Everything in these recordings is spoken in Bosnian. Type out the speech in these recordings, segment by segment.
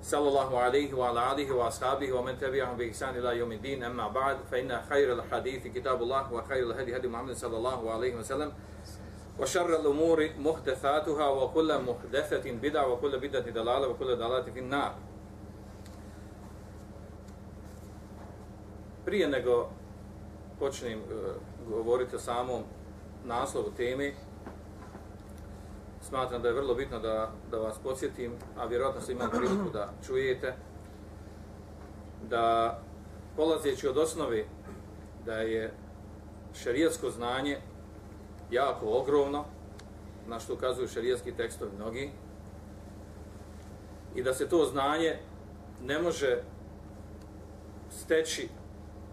sallallahu alaihi wa ala alihi wa ashabihi wa man tabi'ahum bi ihsan ila yawm din amma ba'd fa inna khayra al kitabullah wa khayra al hadi hadi muhammad sallallahu alaihi wa sallam. Wa sharra al umuri muhdathatuha wa kullu muhdathatin bid'a wa kullu bid'atin dalala wa kullu dalalatin fin nar. Prije nego počnem uh, govoriti o samom naslovu teme smatram da je vrlo bitno da, da vas podsjetim, a vjerojatno se imam priliku da čujete, da polazeći od osnove da je šarijatsko znanje jako ogromno, na što ukazuju šarijatski tekstovi mnogi, i da se to znanje ne može steći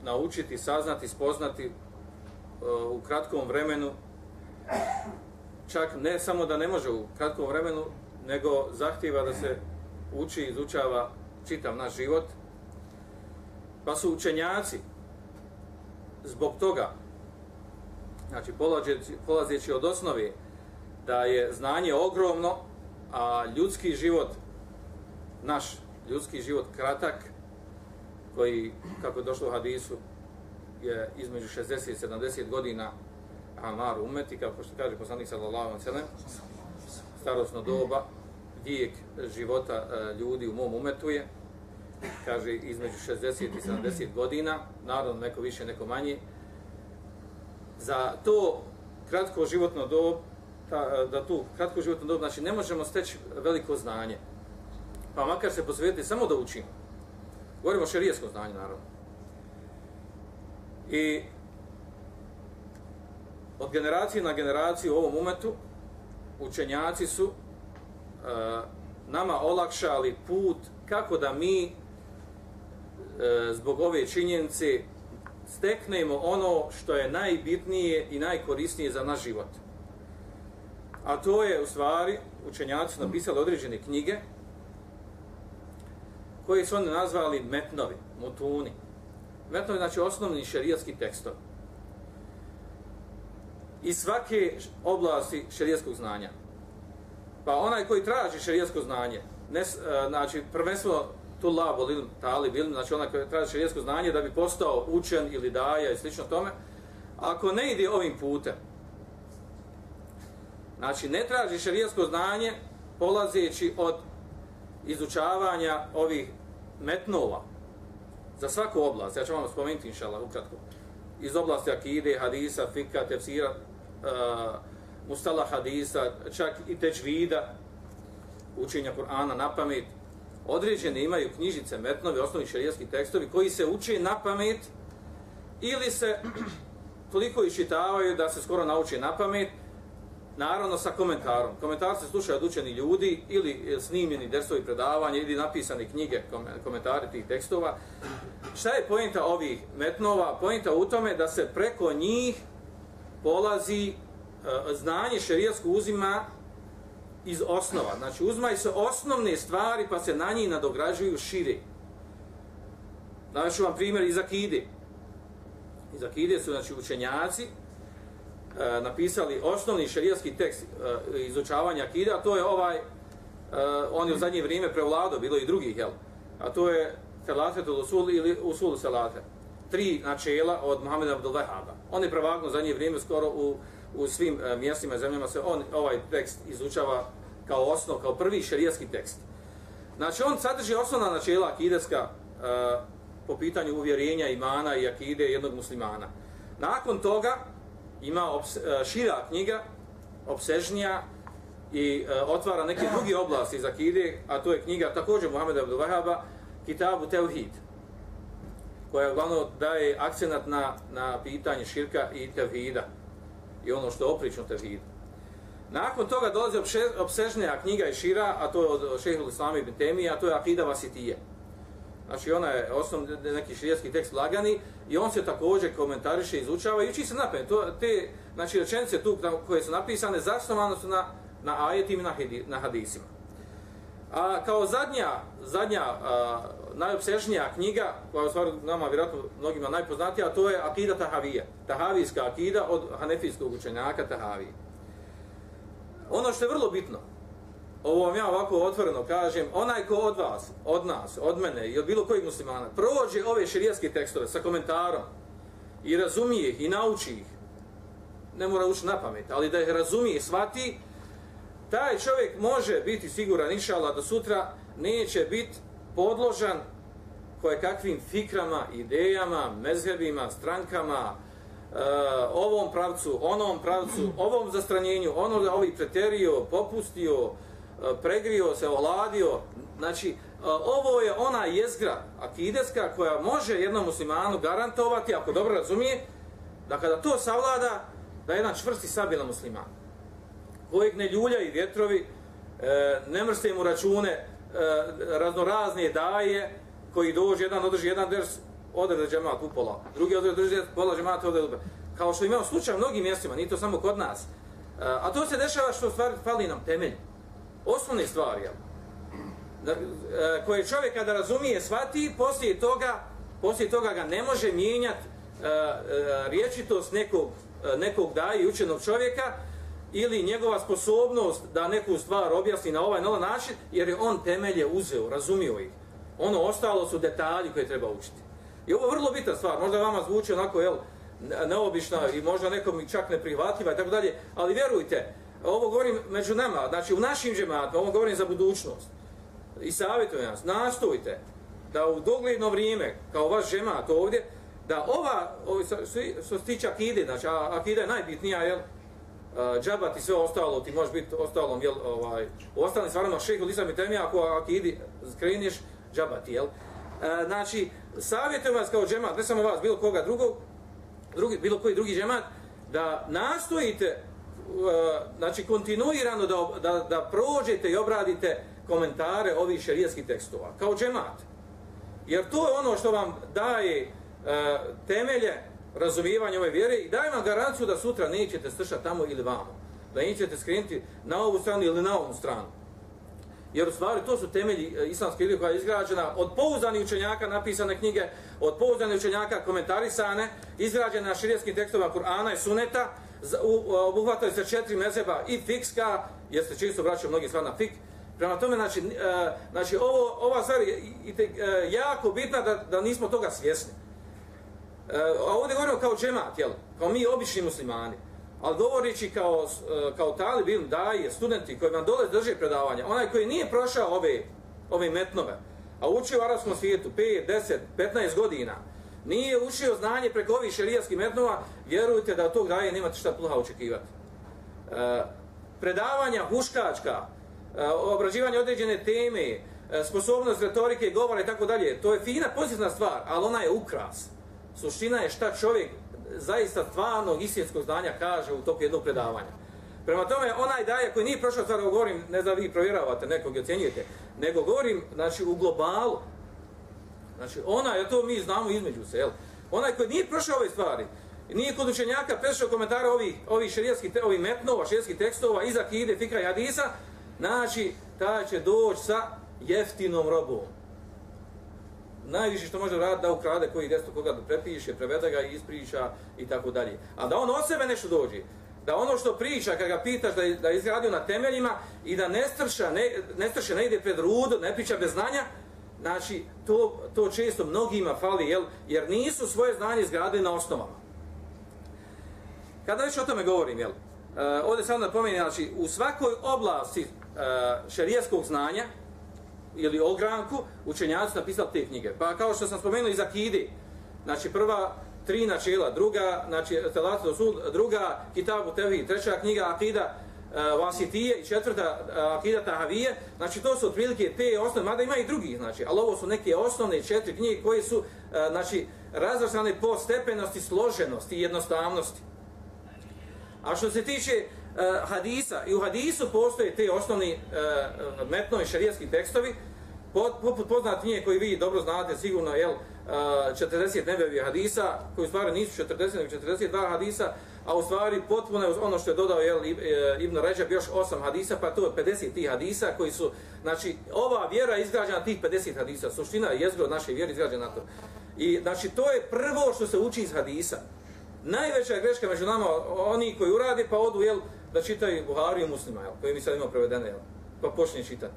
naučiti, saznati, spoznati uh, u kratkom vremenu, čak ne samo da ne može u kratkom vremenu, nego zahtjeva da se uči i izučava čitav naš život. Pa su učenjaci zbog toga, znači polazeći, polazeći od osnove da je znanje ogromno, a ljudski život, naš ljudski život kratak, koji, kako je došlo u hadisu, je između 60 i 70 godina Amar umeti, kako što kaže poslanik sallallahu alejhi ve sellem, starosno doba, vijek života e, ljudi u mom umetu je, kaže između 60 i 70 godina, naravno neko više, neko manje. Za to kratko životno dob, ta, e, da tu kratko životno dob, znači ne možemo steći veliko znanje. Pa makar se posvetiti samo da učimo. Govorimo o šerijskom znanju, naravno. I od generacije na generaciju u ovom umetu učenjaci su e, nama olakšali put kako da mi e, zbog ove činjenice steknemo ono što je najbitnije i najkorisnije za naš život. A to je u stvari učenjaci su napisali određene knjige koje su oni nazvali metnovi, mutuni. Metnovi znači osnovni šerijatski tekstovi. I svake oblasti šerijskog znanja. Pa onaj koji traži šerijsko znanje, ne, e, znači prvenstveno tu labo ili tali bil, znači onaj koji traži šerijsko znanje da bi postao učen ili daja i slično tome, ako ne ide ovim putem, znači ne traži šerijsko znanje polazeći od izučavanja ovih metnova za svaku oblast, ja ću vam spomenuti inšala ukratko, iz oblasti akide, hadisa, fika, tefsira, uh, mustala hadisa, čak i teđvida, učenja Kur'ana na pamet, određene imaju knjižice, metnovi, osnovi šarijetski tekstovi koji se uče na pamet ili se toliko iščitavaju da se skoro nauči na pamet, naravno sa komentarom. Komentar se slušaju od učeni ljudi ili e, snimljeni dersovi predavanja ili napisane knjige, komentari tih tekstova. Šta je pojenta ovih metnova? Pojenta u tome da se preko njih polazi e, znanje šerijatsko uzima iz osnova. Znači uzmaju se osnovne stvari pa se na njih nadograđuju šire. Znači vam primjer iz Akide. Iz Akide su znači, učenjaci e, napisali osnovni šerijatski tekst e, izučavanja akida, a to je ovaj, e, on je u zadnje vrijeme prevladao, bilo i drugih, jel? A to je Selafet Usul ili Usul Selafet. Tri načela od Muhammeda Abdul Vahaba. On je prevagno za nje vrijeme skoro u, u svim e, mjestima i zemljama se on ovaj tekst izučava kao osnov, kao prvi šerijski tekst. Znači on sadrži osnovna načela akideska e, po pitanju uvjerenja, imana i akide jednog muslimana. Nakon toga, ima obs, e, šira knjiga, obsežnija i e, otvara neke drugi oblasti za akide, a to je knjiga također Muhammeda Abdul Wahaba, Kitabu Teuhid, koja uglavnom daje akcenat na, na pitanje širka i tevhida i ono što je oprično tevhid. Nakon toga dolazi obsežnija knjiga i šira, a to je od šehehu Islama ibn Temija, a to je Akida Vasitije. Znači ona je osnov neki širijski tekst lagani i on se također komentariše, izučava i uči se napred. To, te znači, rečenice tu koje su napisane zasnovane su na, na ajetima i na, na hadisima. A kao zadnja, zadnja a, najopsežnija knjiga, koja je stvar nama vjerojatno mnogima najpoznatija, to je Akida Tahavija. Tahavijska akida od hanefijskog učenjaka Tahavije. Ono što je vrlo bitno, ovo vam ja ovako otvoreno kažem, onaj ko od vas, od nas, od mene i od bilo kojeg muslimana, prođe ove širijaske tekstove sa komentarom i razumije ih i nauči ih, ne mora ući na pamet, ali da ih razumije i shvati, taj čovjek može biti siguran, inšala, da sutra neće biti podložan koje kakvim fikrama, idejama, mezhebima, strankama, uh, ovom pravcu, onom pravcu, ovom zastranjenju, ono da ovi preterio, popustio, uh, pregrio se, oladio. Znači, uh, ovo je ona jezgra akideska koja može jednom muslimanu garantovati, ako dobro razumije, da kada to savlada, da je jedan čvrsti sabilan musliman kojeg ne ljulja i vjetrovi, e, ne mrste mu račune e, E, raznorazne daje, koji dođe, jedan održi jedan ders, ode da džemat upola, drugi održi pola džemata, ode upola. Kao što imamo slučaj u mnogim mjestima, nije to samo kod nas. E, a to se dešava što stvari fali nam temelj. Osnovne stvari, jel? Da, e, koje čovjek kada razumije, shvati, poslije toga, poslije toga ga ne može mijenjati e, e, riječitost nekog, e, nekog daje učenog čovjeka, ili njegova sposobnost da neku stvar objasni na ovaj novan način, jer je on temelje uzeo, razumio ih. Ono ostalo su detalji koje treba učiti. I ovo je vrlo bitna stvar, možda vama zvuči onako, jel, neobična i možda nekom čak neprihvatljiva i tako dalje, ali vjerujte, ovo govorim među nama, znači u našim džematima, ovo govorim za budućnost. I savjetujem nas, nastojte da u dogledno vrijeme, kao vaš džemat ovdje, da ova, ovi, što se tiče akide, znači akida je najbitnija, jel, uh, džabat i sve ostalo, ti možeš biti ostalom, jel, ovaj, u ostalim stvarima šeho lisa i Temija, ako, ako idi, skreniš, džaba ti, jel? E, znači, savjetujem vas kao džemat, ne samo vas, bilo koga drugog, drugi, bilo koji drugi džemat, da nastojite, e, znači, kontinuirano da, da, da prođete i obradite komentare ovih šerijskih tekstova, kao džemat. Jer to je ono što vam daje e, temelje razumijevanje ove vjere i dajem vam garanciju da sutra nećete stršati tamo ili vamo. Da nećete skrenuti na ovu stranu ili na ovu stranu. Jer u stvari to su temelji e, islamske religije koja je izgrađena od pouzdanih učenjaka napisane knjige, od pouzdanih učenjaka komentarisane, izgrađene na širijskim tekstovima Kur'ana i Suneta, obuhvataju se četiri mezeba i fikska, jer se čisto vraćaju mnogi stvar na fik. Prema tome, znači, e, znači ovo, ova stvar je e, jako bitna da, da nismo toga svjesni. E, a ovdje govorimo kao džemat, jel? Kao mi obični muslimani. Ali govorići kao, e, kao talibin, daje, studenti koji vam dole drže predavanja, onaj koji nije prošao ove, ove metnove, a učio u arabskom svijetu 5, 10, 15 godina, nije učio znanje preko ovih šerijaskih metnova, vjerujte da od tog daje nemate šta pluha očekivati. E, predavanja huškačka, e, obrađivanje određene teme, e, sposobnost retorike, govora i tako dalje, to je fina pozitivna stvar, ali ona je ukras suština je šta čovjek zaista stvarnog istinskog znanja kaže u toku jednog predavanja. Prema tome, onaj daje koji nije prošao, sada govorim, ne znam, vi provjeravate nekog i ocjenjujete, nego govorim, znači, u globalu. Znači, onaj, to mi znamo između se, jel? Onaj koji nije prošao ove stvari, nije kod učenjaka prešao komentara ovih, ovih šerijskih, ovih metnova, šerijskih tekstova, iza kide, fika i hadisa, znači, taj će doći sa jeftinom robom najviše što može raditi da ukrade koji desto koga da prepiše, prevede ga i ispriča i tako dalje. A da on od sebe nešto dođe, da ono što priča kad ga pitaš da je, da je izgradio na temeljima i da ne strša, ne, ne strša, ne ide pred rud, ne priča bez znanja, znači to, to često mnogima fali, jel, jer nisu svoje znanje izgradili na osnovama. Kada već o tome govorim, jel, e, ovdje sam da pomenim, znači, u svakoj oblasti e, šerijeskog znanja, ili ogranku, učenjaci napisali te knjige. Pa kao što sam spomenuo iz Akide, znači prva tri načela, druga, znači Telatu Rasul, druga Kitabu Tevhid, treća knjiga Akida uh, Vasitije i četvrta uh, Akida Tahavije, znači to su otprilike te osnovne, mada ima i drugi, znači, ali ovo su neke osnovne četiri knjige koje su, uh, znači, razvrstane po stepenosti, složenosti i jednostavnosti. A što se tiče uh, hadisa, i u hadisu postoje te osnovni uh, metnovi šarijatski tekstovi, poput poznat nije koji vi dobro znate sigurno, jel, eh, 40 nebevi hadisa, koji u stvari nisu 40, nego 42 hadisa, a u stvari potpuno je ono što je dodao jel, Ibn Ređab još 8 hadisa, pa to je 50 tih hadisa koji su, znači, ova vjera je izgrađena tih 50 hadisa, suština je jezgro naše vjere izgrađena na to. I, znači, to je prvo što se uči iz hadisa. Najveća greška među nama, oni koji uradi, pa odu, jel, da čitaju Buhari i muslima, jel, koji mi sad imamo prevedene, jel, pa počne čitati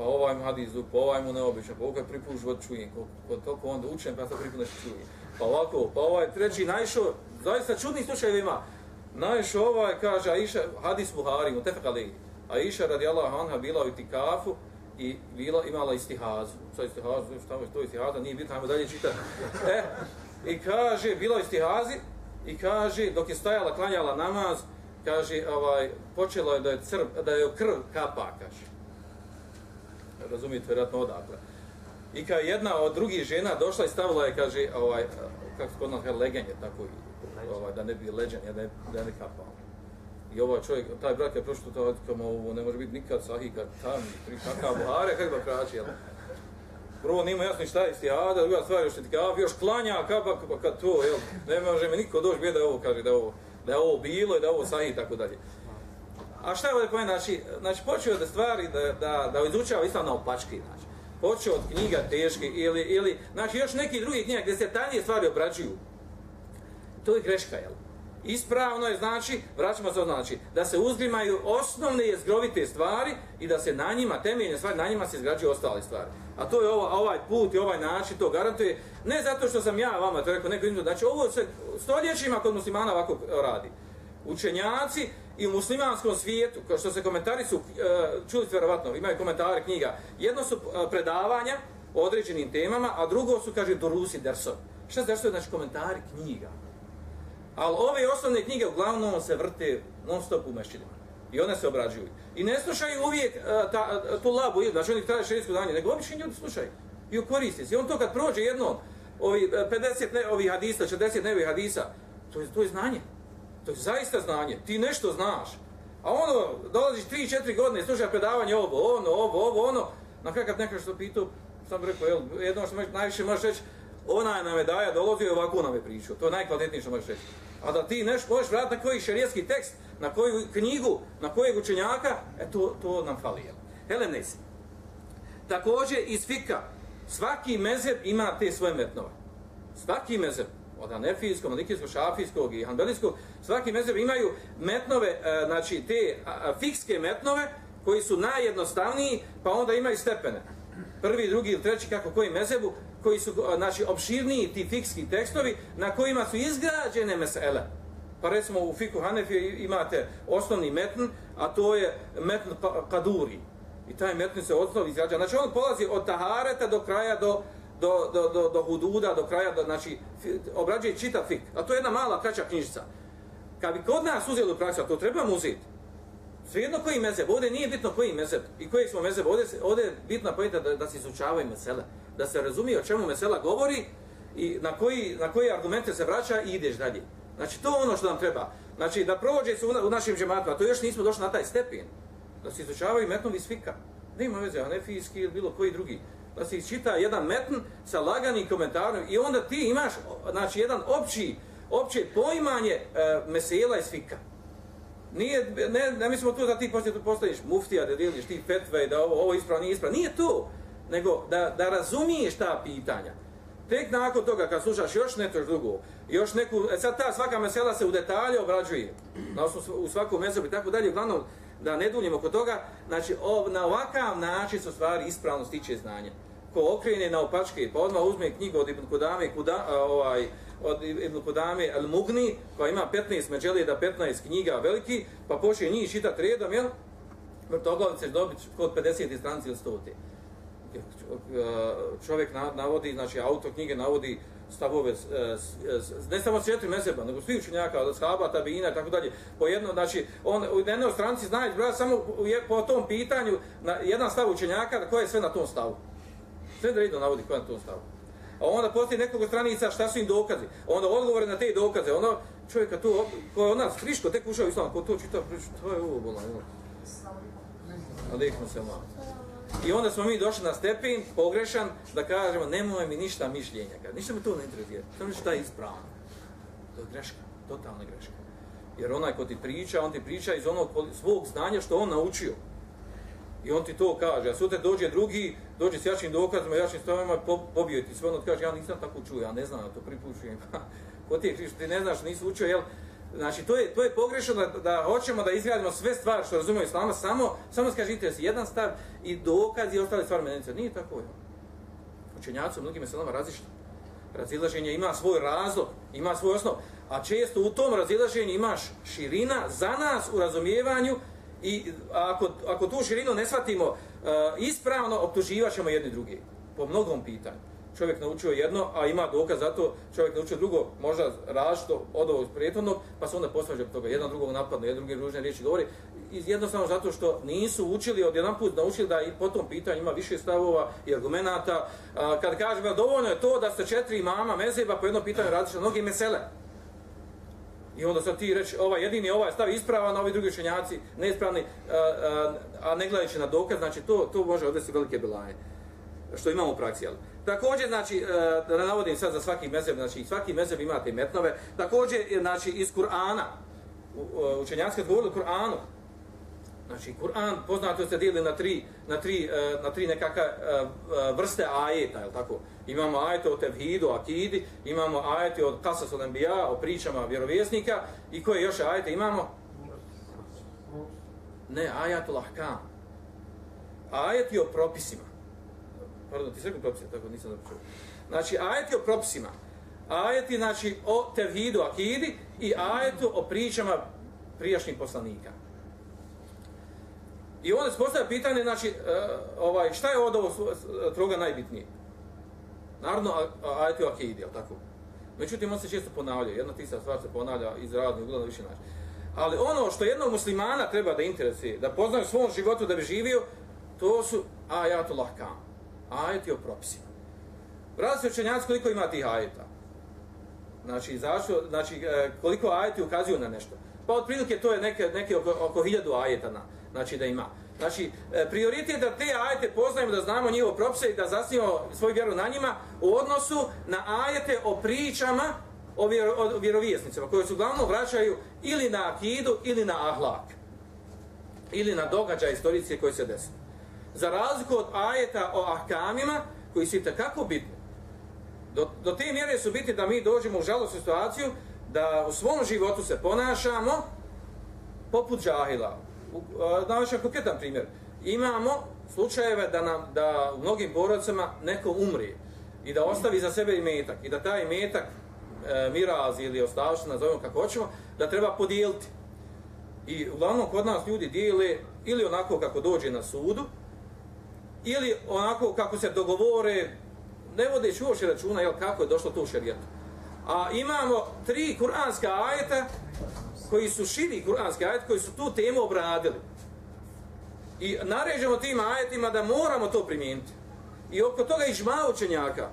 pa ovaj mu hadis pa ovaj mu neobičan, pa ovaj prvi put život čujem, koliko toliko onda učem, pa to prvi put čujem. Pa ovako, pa ovaj treći najšao, zaista čudni slučaj ima. Najšao ovaj, kaže, Aisha, hadis Buhari, mu tefek ali, Aisha radijallahu anha bila u itikafu i bila, imala istihazu. Sad istihazu, šta je to istihaza, nije bitno, ajmo dalje čitati. E, i kaže, bila istihazi i kaže, dok je stajala, klanjala namaz, kaže, ovaj, počelo je da je, crv, da je krv kapa, kaže razumijete vjerojatno odakle. I kad jedna od drugih žena došla i stavila je, kaže, ovaj, kako kod nas legenje, tako ovaj, da ne bi leđen, da ne, da ne kapao. I ovaj čovjek, taj brak je prošlo to, kao ovo ne može biti nikad sahih, kad tam, tri kakav buhare, kako da kraći, jel? Prvo nima jasno šta je stijada, druga stvar još ti još klanja, kapa, pa kad pa, to, jel? Ne može mi niko doći da ovo, kaže, da ovo, da je ovo bilo i da ovo ovo sahih, tako dalje. A šta je ovdje pojem? Znači, znači počeo da stvari, da, da, da izučava islam na opački, znači. Počeo od knjiga teške ili, ili, znači još neki drugi knjiga gdje se tanje stvari obrađuju. To je greška, jel? Ispravno je, znači, vraćamo se od znači, da se uzdimaju osnovne jezgrovite stvari i da se na njima, temeljne stvari, na njima se izgrađuju ostale stvari. A to je ovo, ovaj put i ovaj način, to garantuje, ne zato što sam ja vama to rekao, neko izgleda, znači ovo se stoljećima kod muslimana ovako e, radi. Učenjaci i u muslimanskom svijetu, kao što se komentari su, e, čuli ste vjerovatno, imaju komentare knjiga, jedno su e, predavanja o određenim temama, a drugo su, kaže, Dorusi Derso. Šta znači znači komentari knjiga? Ali ove osnovne knjige uglavnom se vrte non stop u mešćinima. I one se obrađuju. I ne slušaju uvijek uh, ta, uh, tu labu, znači oni traje šerijsko danje, nego obični ljudi slušaju. I koristi se. I on to kad prođe jednom, ovi e, 50 ne, ovih hadisa, 40 nevi hadisa, to je, to je znanje. To je zaista znanje. Ti nešto znaš. A ono, dolaziš 3-4 godine, slušaj predavanje ovo, ono, ovo, ovo, ono. Na kraju kad što pitao, sam rekao, jel, jedno što najviše možeš reći, ona nam je daja dolazio i ovako nam je pričao. To je najkvalitetnije što možeš reći. A da ti nešto možeš vratiti na koji šerijetski tekst, na koju knjigu, na kojeg učenjaka, e to, to nam fali. Jel. Helenes. Također iz fika, svaki mezeb ima te svoje metnove. Svaki mezeb od anefijskog, malikijskog, šafijskog i hanbelijskog, svaki mezeb imaju metnove, e, znači te fikske metnove, koji su najjednostavniji, pa onda imaju stepene. Prvi, drugi ili treći, kako koji mezebu, koji su znači, obširniji ti fikski tekstovi, na kojima su izgrađene mesele. Pa recimo u fiku Hanefi imate osnovni metn, a to je metn pa- kaduri. I taj metn se osnovi izgrađa. Znači on polazi od tahareta do kraja do, do, do, do, do hududa, do kraja, do, znači, obrađuje čitav fik. A to je jedna mala, kraća knjižica. Kad bi kod nas uzeli u praksu, a to trebamo uzeti, svejedno koji mezeb, ovdje nije bitno koji mezeb i koji smo mezeb, ovdje, ovdje je bitna pojenta da, da se izučavaju mesele, da se razumije o čemu mesela govori i na koji, na koji argumente se vraća i ideš dalje. Znači, to ono što nam treba. Znači, da provođe se u, na, u našim džematima, to još nismo došli na taj stepen, da se izučavaju metnovi iz fika. Nema veze, anefijski ili bilo koji drugi da se čita jedan metn sa laganim komentarom i onda ti imaš znači jedan opći opće poimanje e, mesela iz fika. Nije, ne, ne mislimo tu da ti poslije tu postaviš muftija, da deliš ti petve, da ovo, ovo ispravno, nije ispravno. Nije to, nego da, da razumiješ ta pitanja. Tek nakon toga, kad slušaš još nešto drugo, još neku, e, sad ta svaka mesela se u detalje obrađuje, na osnovu u svakom mesecu i tako dalje, uglavnom, da ne duljimo kod toga, znači ov, na ovakav način su stvari ispravno stiče znanje. Ko okrene na opačke, pa odmah uzme knjigu od Ibn Kudame, kuda, a, ovaj, od Ibn Kudame Al Mugni, koja ima 15 međelije da 15 knjiga veliki, pa počne njih čitati redom, jel? Vrtoglavice dobiti kod 50. stranci ili 100. Čovjek navodi, znači auto knjige navodi stavove, ne samo četiri meseba, nego svi učenjaka, od shaba, tabina, tako dalje, po jedno, znači, on u jednoj stranci zna izbrati samo po tom pitanju, na jedan stav učenjaka, koje je sve na tom stavu. Sve da vidio navodi koje je na tom stavu. A onda postoji nekog stranica šta su im dokazi. Onda odgovore na te dokaze. Ono čovjeka tu, ko je od nas friško, tek ušao islam, ko to čita, to je ovo bolno. Alaikum se malo. I onda smo mi došli na stepen pogrešan da kažemo nemoj mi ništa mišljenja. Kad ništa me to ne interesuje. Samo što je ispravno. To je greška, totalna greška. Jer onaj ko ti priča, on ti priča iz onog svog znanja što on naučio. I on ti to kaže, a sutra dođe drugi, dođe s jačim dokazima, jačim stavima, po, pobio ti sve, ono kaže, ja nisam tako čuo, ja ne znam, ja to pripušujem. ko ti je kriš, ti ne znaš, nisi učio, jel? Znači, to je, to je pogrešno da, da hoćemo da izgradimo sve stvari što razumiju islama, samo, samo skažite se jedan stav i dokaz i ostale stvari menenice. Nije tako, jel? Učenjaci u mnogim islamama različiti. Razilaženje ima svoj razlog, ima svoj osnov, a često u tom razilaženju imaš širina za nas u razumijevanju i ako, ako tu širinu ne shvatimo uh, ispravno, optuživaćemo jedni drugi po mnogom pitanju. Čovjek naučio jedno, a ima dokaz za to, čovjek naučio drugo, možda različito od ovog prijetodnog, pa se onda posvađa toga, jedan drugog napadno, jedan drugi ružne riječi govori, iz jednostavno zato što nisu učili, od jedan put naučili da i po tom pitanju ima više stavova i argumenta. Uh, kad kažemo, dovoljno je to da se četiri mama mezeba po jednom pitanju različite, mnogi mesele. I onda sad ti reći, ovaj jedini ovaj stav ispravan, a ovi drugi učenjaci neispravni, a, a, a ne gledajući na dokaz, znači to, to može odvesti velike belaje. Što imamo u praksi, jel? Također, znači, e, da navodim sad za svaki mezeb, znači svaki mezeb imate metnove. Također, znači, iz Kur'ana, e, učenjaci kad govorili Kur'anu, Znači, Kur'an poznato se dijeli na tri, na tri, e, na tri nekakve vrste ajeta, je tako? Imamo ajete o tevhidu, akidi, imamo ajete od kasas od NBA, o pričama vjerovjesnika, i koje još ajete imamo? Ne, ajatul ahkam. Ajeti o propisima. Pardon, ti sve propisima, tako nisam započeo. Znači, ajeti o propisima. Ajeti, znači, o tevhidu, akidi i ajetu o pričama prijašnjih poslanika. I onda se postavlja pitanje, znači, uh, ovaj, šta je od ovo troga najbitnije? Naravno, ajeti o akidi, jel tako? Međutim, on se često ponavlja, jedna tista stvar se ponavlja iz radnog ugleda više način. Ali ono što jednog muslimana treba da interesuje, da poznaje svom životu da bi živio, to su ajatu ahkam ajeti o propisima. Radi učenjaci koliko ima tih ajeta. Znači, zašto, znači, e, koliko ajeti ukazuju na nešto. Pa od prilike to je neke, neke oko, oko hiljadu ajeta na, znači da ima. Znači, e, prioritet je da te ajete poznajemo, da znamo njihovo propise i da zasnijemo svoju vjeru na njima u odnosu na ajete o pričama o, vjero, o vjerovijesnicima, koje su uglavnom vraćaju ili na akidu ili na ahlak. Ili na događaj istorijske koje se desi. Za razliku od ajeta o ahkamima, koji su kako bitni. Do, do te mjere su biti da mi dođemo u žalostnu situaciju da u svom životu se ponašamo poput džahila, Znaš, e, konkretan primjer. Imamo slučajeve da nam da u mnogim porodcima neko umri i da ostavi za sebe imetak i da taj imetak e, miraz ili ostavština, nazovemo kako hoćemo, da treba podijeliti. I uglavnom kod nas ljudi dijele ili onako kako dođe na sudu, ili onako kako se dogovore, ne vodeći uoše računa jel, kako je došlo to u šarijetu. A imamo tri kuranska ajeta koji su širi kuranski ajet, koji su tu temu obradili. I naređemo tim ajetima da moramo to primijeniti. I oko toga i žma učenjaka.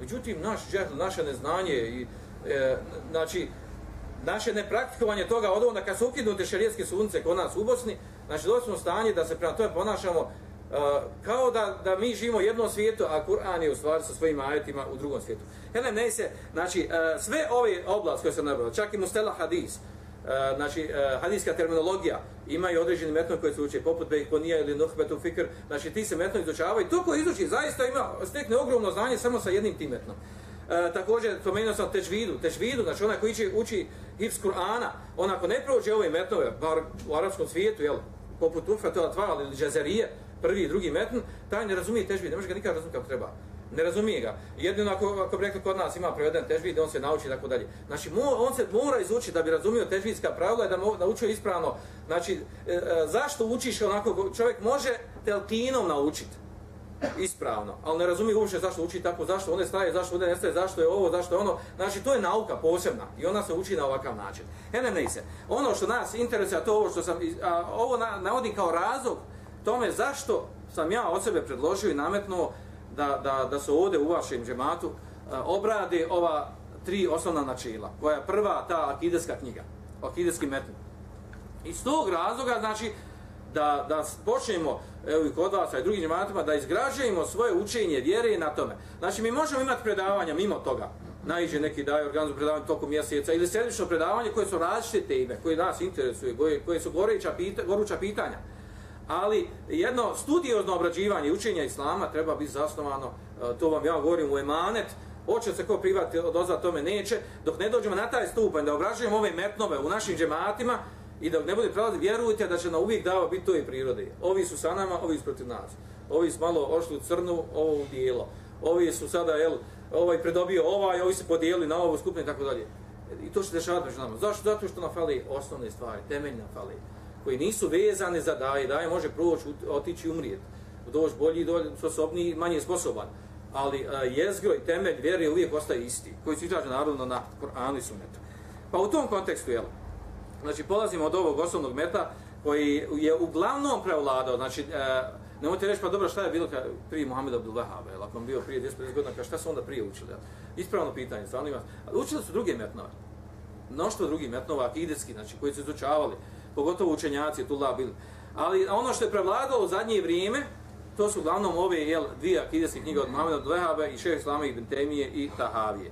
Međutim, naš džehl, naše neznanje i e, znači, naše nepraktikovanje toga od onda kad su ukinute šarijetske sunce kod nas u Bosni, znači doći smo stanje da se prema tome ponašamo kao da, da mi živimo u jednom svijetu, a Kur'an je u stvari sa svojim ajetima u drugom svijetu. Hele, ne se, znači, uh, sve ove oblasti koje sam nabrao, čak i Mustela Hadis, Uh, znači uh, hadijska terminologija ima i određeni metod koji se uče poput Bejkonija ili Nuhbetu Fikr znači ti se metod izučavaju to ko izuči zaista ima stekne ogromno znanje samo sa jednim tim metnom. uh, također spomenuo sam težvidu, težvidu, znači ona koji uči, uči hips Kur'ana ona ako ne prođe ove metode bar u arapskom svijetu jel poput Ufetu Atval ili Džezerije prvi i drugi metn, taj ne razumije težbi, ne može ga nikad razumjeti kako treba ne razumije ga. Jedino ako, ako bi rekli kod nas ima preveden da on se nauči i tako dalje. Znači, mo, on se mora izučiti da bi razumio težbijska pravila i da mo, naučio ispravno. Znači, e, e, zašto učiš onako, čovjek može telkinom naučiti ispravno, ali ne razumije uopće zašto uči tako, zašto one staje, zašto one nestaje, zašto je ovo, zašto je ono. Znači, to je nauka posebna i ona se uči na ovakav način. Hene ne se. Ono što nas interesuje, to ovo što sam, a, ovo na, navodim kao razlog tome zašto sam ja od sebe predložio i nametnuo da, da, da se ovdje u vašem džematu e, obrade ova tri osnovna načela. Koja je prva ta akideska knjiga, akideski metod. Iz tog razloga, znači, da, da počnemo evo i kod vas i drugim džematima da izgrađujemo svoje učenje vjere na tome. Znači mi možemo imati predavanja mimo toga. Naiđe neki daje organizu predavanje tokom mjeseca ili sredično predavanje koje su različite teme, koje nas interesuje, koje, koje su goreća pita, goruća pitanja. Ali jedno studiozno obrađivanje učenja islama treba biti zasnovano, e, to vam ja govorim u emanet, hoće se ko privati od tome neće, dok ne dođemo na taj stupanj da obrađujemo ove metnove u našim džematima, I dok ne bude prelazi, vjerujte da će na uvijek dava biti to i prirode. Ovi su sa nama, ovi su protiv nas. Ovi su malo ošli u crnu, ovo u bijelo. Ovi su sada, jel, ovaj predobio ovaj, ovi se podijeli na ovo skupinu i tako dalje. I to se dešava među nama. Zašto? Zato što nam fali osnovne stvari, temeljne fali, koji nisu vezane za daje. Daje može proći, otići i umrijeti. Doći bolji, doći sposobniji, manje sposoban. Ali a, jezgro i temelj vjere uvijek ostaje isti, koji su izrađa naravno na Koranu i Sunnetu. Pa u tom kontekstu, jel, Znači, polazimo od ovog osnovnog meta koji je uglavnom prevladao. Znači, e, nemojte reći, pa dobro, šta je bilo kad, prije Muhammed Abdul Wahab, jel, ako on bio prije 10-15 godina, kao šta su onda prije učili? Jel? Ispravno pitanje, stvarno ima. Učili su druge metnove. Mnoštvo drugih metnova, akidetski, znači, koji su izučavali, pogotovo učenjaci, tu bili. Ali ono što je prevladalo u zadnje vrijeme, to su uglavnom ove jel, dvije akidetske knjige od Muhammeda Abdul i šehe Islama Ibn Temije i Tahavije.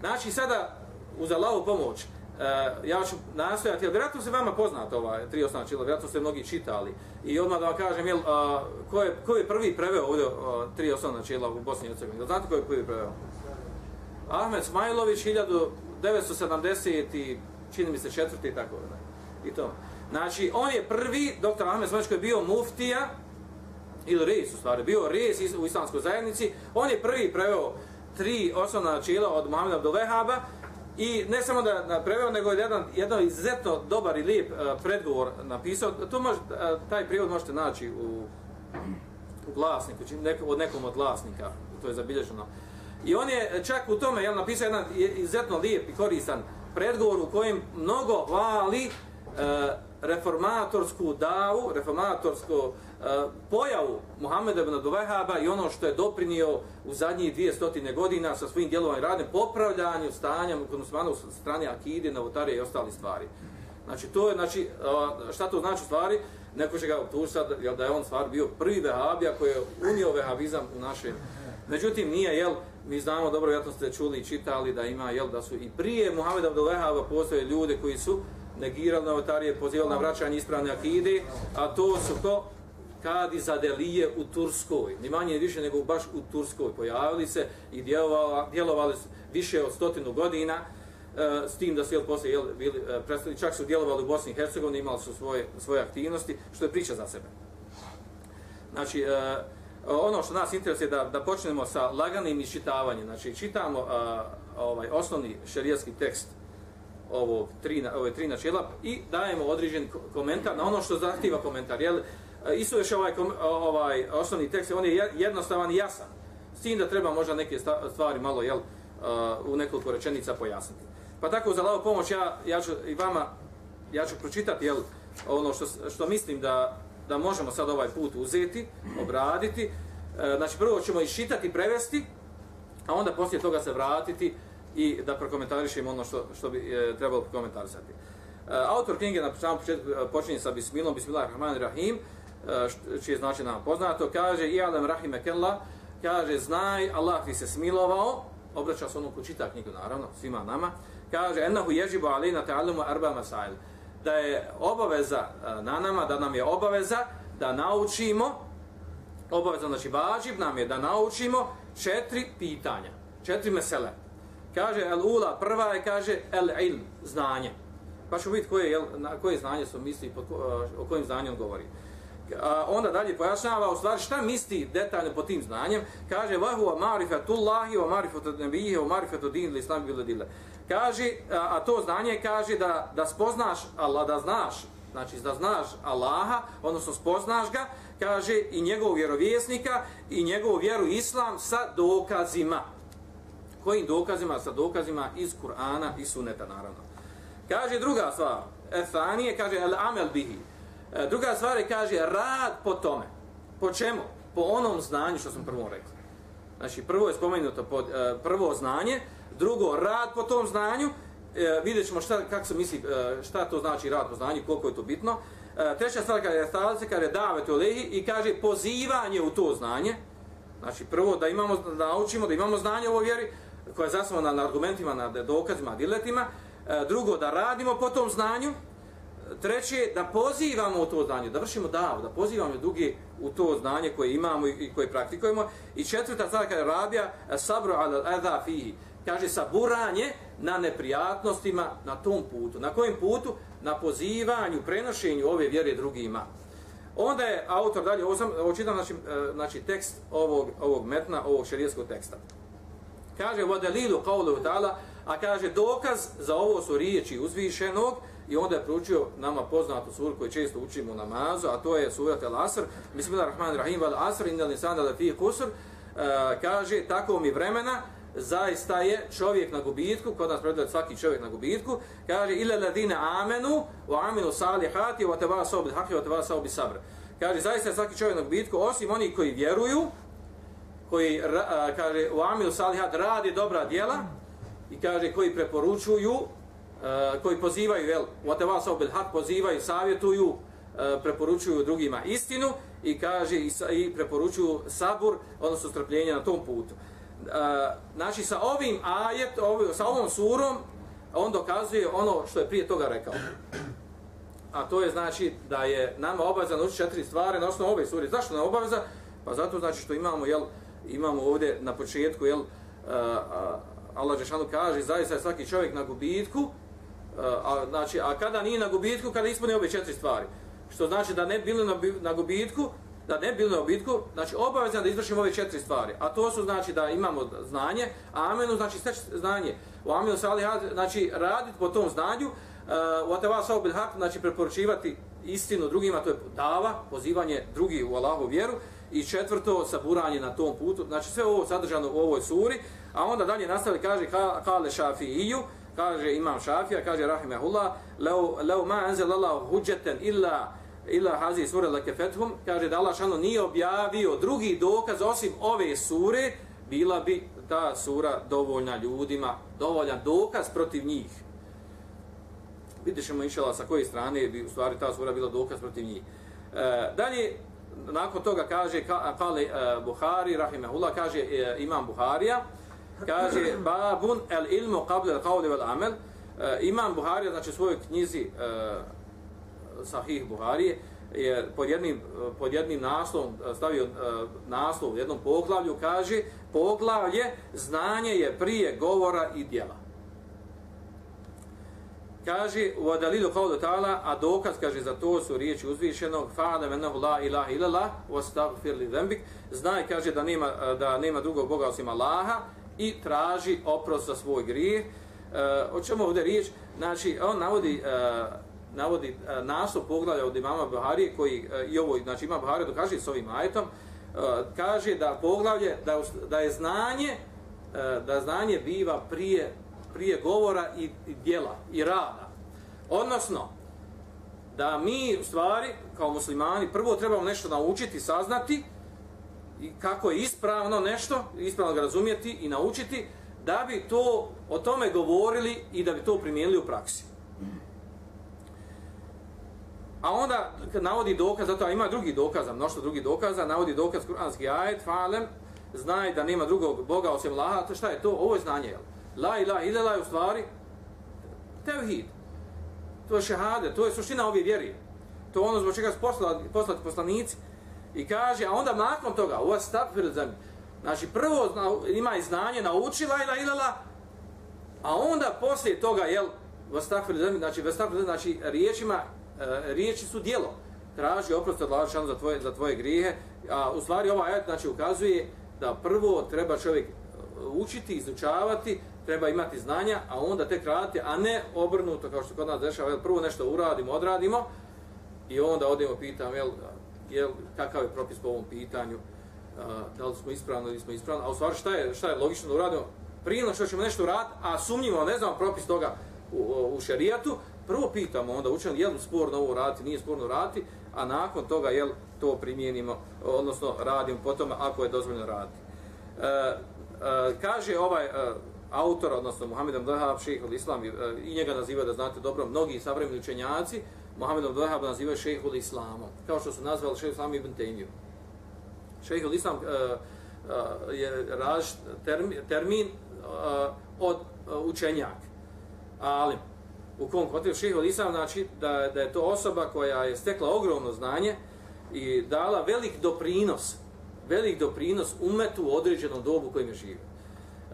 Znači, sada, uz Allahovu pomoć, uh, ja ću nastojati, jer vjerojatno se vama poznato ova tri osnovna čila, vjerojatno ste mnogi čitali. I odmah da vam kažem, jel, uh, ko, je, ko je prvi preveo ovdje uh, tri osnovna čila u Bosni i Hercegovini? Znate ko je prvi preveo? Ahmed Smajlović, 1970 i čini mi se četvrti i tako da. I to. Znači, on je prvi, doktor Ahmed Smajlović koji je bio muftija, ili res u stvari, bio res u islamskoj zajednici, on je prvi preveo tri osnovna načela od Mohameda do Vehaba, I ne samo da je preveo, nego je jedan, jedan izuzetno dobar i lijep uh, predgovor napisao. To može, uh, taj prijevod možete naći u, u glasniku, neko, od nekom od glasnika, to je zabilježeno. I on je čak u tome jel, napisao jedan izuzetno lijep i koristan predgovor u kojem mnogo hvali e, reformatorsku davu, reformatorsku e, pojavu Muhammeda ibn Duvehaba i ono što je doprinio u zadnjih 200 godina sa svojim djelovanjem radnim popravljanju stanja kod muslimana u strani akide, novotarije i ostali stvari. Znači, to je, znači, e, šta to znači stvari? Neko će ga optužiti sad, jel, da je on stvar bio prvi vehabija koji je unio vehabizam u naše... Međutim, nije, jel, mi znamo dobro, vjerojatno ste čuli i čitali da ima, jel, da su i prije Muhammed ibn Vehaba postoje ljude koji su negirali novotarije, pozivali na vraćanje ispravne akide, a to su to kadi zadelije u Turskoj, ni manje više nego baš u Turskoj. Pojavili se i djelovali, djelovali više od stotinu godina, e, s tim da su jel, poslije jel, bili, e, predstavili, čak su djelovali u Bosni i Hercegovini, imali su svoje, svoje aktivnosti, što je priča za sebe. Znači, e, ono što nas interesuje da, da počnemo sa laganim iščitavanjem, znači čitamo a, ovaj osnovni šerijski tekst ovog tri, ove tri načela i dajemo određen komentar na ono što zahtjeva komentar. Jel, isto je ovaj, ovaj osnovni tekst, on je jednostavan i jasan. S tim da treba možda neke stvari malo jel, u nekoliko rečenica pojasniti. Pa tako za lavo pomoć ja, ja ću i vama ja ću pročitati jel, ono što, što mislim da, da možemo sad ovaj put uzeti, obraditi. E, znači prvo ćemo iščitati, prevesti, a onda poslije toga se vratiti i da prokomentarišemo ono što, što bi e, trebalo prokomentarisati. E, autor knjige na samom početku e, počinje sa Bismilom, Bismillahirrahmanirrahim, e, čije znači nam poznato, kaže i Adam Rahime Kella, kaže znaj Allah ti se smilovao, obraća se onom ko čita knjigu naravno, svima nama, kaže ennahu ježibu alina ta'alumu arba masail, da je obaveza e, na nama, da nam je obaveza da naučimo, obaveza znači vađib nam je da naučimo četiri pitanja, četiri mesele, kaže el ula prva je kaže el ilm znanje. Pa ćemo vidjeti koje je na koje znanje su misli e, o kojim znanjem govori. A onda dalje pojašnjava u stvari šta misli detaljno po tim znanjem? Kaže wa huwa ma'rifatullahi wa ma'rifatu nabiyhi wa ma'rifatu din li islam bilo dile kaže a, a to znanje kaže da da spoznaš Allah da znaš znači da znaš Allaha odnosno spoznaš ga kaže i njegovog vjerovjesnika i njegovu vjeru islam sa dokazima kojim dokazima sa dokazima iz Kur'ana i Suneta, naravno. Kaže druga stvar, Efanije kaže el amel bihi. E, druga stvar je kaže rad po tome. Po čemu? Po onom znanju što sam prvo rekao. Znači prvo je spomenuto pod, e, prvo znanje, drugo rad po tom znanju e, vidjet ćemo šta, kako se misli, e, šta to znači rad po znanju, koliko je to bitno. E, treća stvar kada je stavljice, kada je davet u lehi i kaže pozivanje u to znanje. Znači prvo da imamo, da naučimo da imamo znanje u ovoj vjeri, koja je zasnovana na argumentima, na dokazima, diletima. E, drugo, da radimo po tom znanju. Treće, da pozivamo u to znanje, da vršimo davu, da pozivamo drugi u to znanje koje imamo i koje praktikujemo. I četvrta stvar kada je rabija, sabru al adha fihi, kaže saburanje na neprijatnostima na tom putu. Na kojem putu? Na pozivanju, prenošenju ove vjere drugima. Onda je autor dalje, ovo sam očitam znači, e, znači tekst ovog, ovog metna, ovog šerijskog teksta. Kaže, vodelilu kaulu ta'ala, a kaže, dokaz za ovo su riječi uzvišenog, i onda je proučio nama poznatu suru koju često učimo u namazu, a to je surat El Asr, bismillahirrahmanirrahim, wal-Asr, Innal insana lafi kusur, e, kaže, tako mi vremena, zaista je čovjek na gubitku, kod nas predvede svaki čovjek na gubitku, kaže ila ladina amenu wa amilu salihati wa tawassaw bil haqqi wa tawassaw bis sabr. Kaže zaista je svaki čovjek na gubitku osim oni koji vjeruju, koji kaže wa amilu salihat radi dobra djela i kaže koji preporučuju, Eh, koji pozivaju vel wa tawassaw bil pozivaju, savjetuju, eh, preporučuju drugima istinu i kaže i preporučuju sabur, odnosno strpljenje na tom putu eh, znači sa ovim ajet, ovim, sa ovom surom, on dokazuje ono što je prije toga rekao. A to je znači da je nama obaveza naučiti četiri stvari na osnovu ove sure. Zašto nam obaveza? Pa zato znači što imamo, jel, imamo ovdje na početku, jel, Allah Žešanu kaže, zaista je svaki čovjek na gubitku, E, a, znači, a kada nije na gubitku, kada ispune ove četiri stvari. Što znači da ne bili na, na gubitku, da ne bilo na gubitku, znači obavezno da izvršimo ove četiri stvari. A to su znači da imamo znanje, a amenu znači steći znanje. U amenu sali znači raditi po tom znanju, e, u ateva bil obil hak, znači preporučivati istinu drugima, to je dava, pozivanje drugi u Allahu vjeru i četvrto saburanje na tom putu. Znači sve ovo sadržano u ovoj suri, a onda dalje nastavi kaže kale šafiju, kaže imam šafija, kaže rahimehullah, leu, leu ma anzel Allah huđeten illa ila hazi sura lakefethum, kaže da Allah šano nije objavio drugi dokaz osim ove sure, bila bi ta sura dovoljna ljudima, dovoljan dokaz protiv njih. Vidjet ćemo išala sa koje strane bi u stvari ta sura bila dokaz protiv njih. E, dalje, nakon toga kaže Kale e, Buhari, rahimehullah, kaže e, imam Buharija, kaže babun el ilmu qabla al qawli wal amal e, imam Buharija, znači u svojoj knjizi e, Sahih Buharije je pod jednim, pod jednim naslovom e, stavio e, naslov u jednom poglavlju, kaže poglavlje znanje je prije govora i djela. Kaže u Adalilu kao ta'ala, tala, a dokaz kaže za to su riječi uzvišenog fa'ala menahu la ilaha illallah astaghfir li dhanbik znaj kaže da nema da nema drugog boga osim Allaha i traži oprost za svoj grijeh. E, o čemu ovdje riječ? Znači, on navodi e, navodi e, naslov poglavlja od imama Buharije koji e, i ovo znači ima Buharija dokaže s ovim ajetom e, kaže da poglavlje da da je znanje e, da znanje biva prije prije govora i, i djela i rada odnosno da mi u stvari kao muslimani prvo trebamo nešto naučiti saznati i kako je ispravno nešto ispravno ga razumjeti i naučiti da bi to o tome govorili i da bi to primijenili u praksi A onda navodi dokaz, zato ima drugi dokaza, mnoštvo drugih dokaza, navodi dokaz kuranski ajet, falem, znaj da nema drugog Boga osim Laha, to šta je to? Ovo je znanje, jel? La ilaha ila u stvari tevhid. To je šehade, to je suština ove vjeri. To je ono zbog čega su poslati, poslati poslanici. I kaže, a onda nakon toga, u je stakfir. Znači, prvo zna, ima i znanje, naučila ila ilala, ila a onda poslije toga, jel, vastakfir zemlji, znači, vastakfir znači, riječima E, riječi su dijelo. Traži oprost od Allaha za tvoje za tvoje grijehe. A u stvari ovaj ajet znači ukazuje da prvo treba čovjek e, učiti, izučavati, treba imati znanja, a onda tek raditi, a ne obrnuto kao što kod nas dešava, jel, prvo nešto uradimo, odradimo i onda odemo pitam jel, jel, kakav je propis po ovom pitanju, a, da li smo ispravni ili smo ispravni, a u stvari šta je, šta je logično da uradimo? Prije što ćemo nešto uraditi, a sumnjivo, ne znamo propis toga u, u šerijatu, prvo pitamo onda učen je li sporno ovo raditi, nije sporno raditi, a nakon toga jel to primijenimo, odnosno radimo potom ako je dozvoljeno raditi. E, e, kaže ovaj, e, autor, odnosno Muhammed Abdullah, šejh od Islam, e, i njega naziva da znate dobro, mnogi savremeni učenjaci, Muhammed Abdullah nazivaju šejh od Islama, kao što su nazvali šejh Islam ibn Tejmiju. Šejh Islam uh, uh, je raž, term, termin uh, od uh, učenjak. Ali, u kom kontekstu šejh Islam znači da, da je to osoba koja je stekla ogromno znanje i dala velik doprinos velik doprinos umetu u određenom dobu kojim je živio.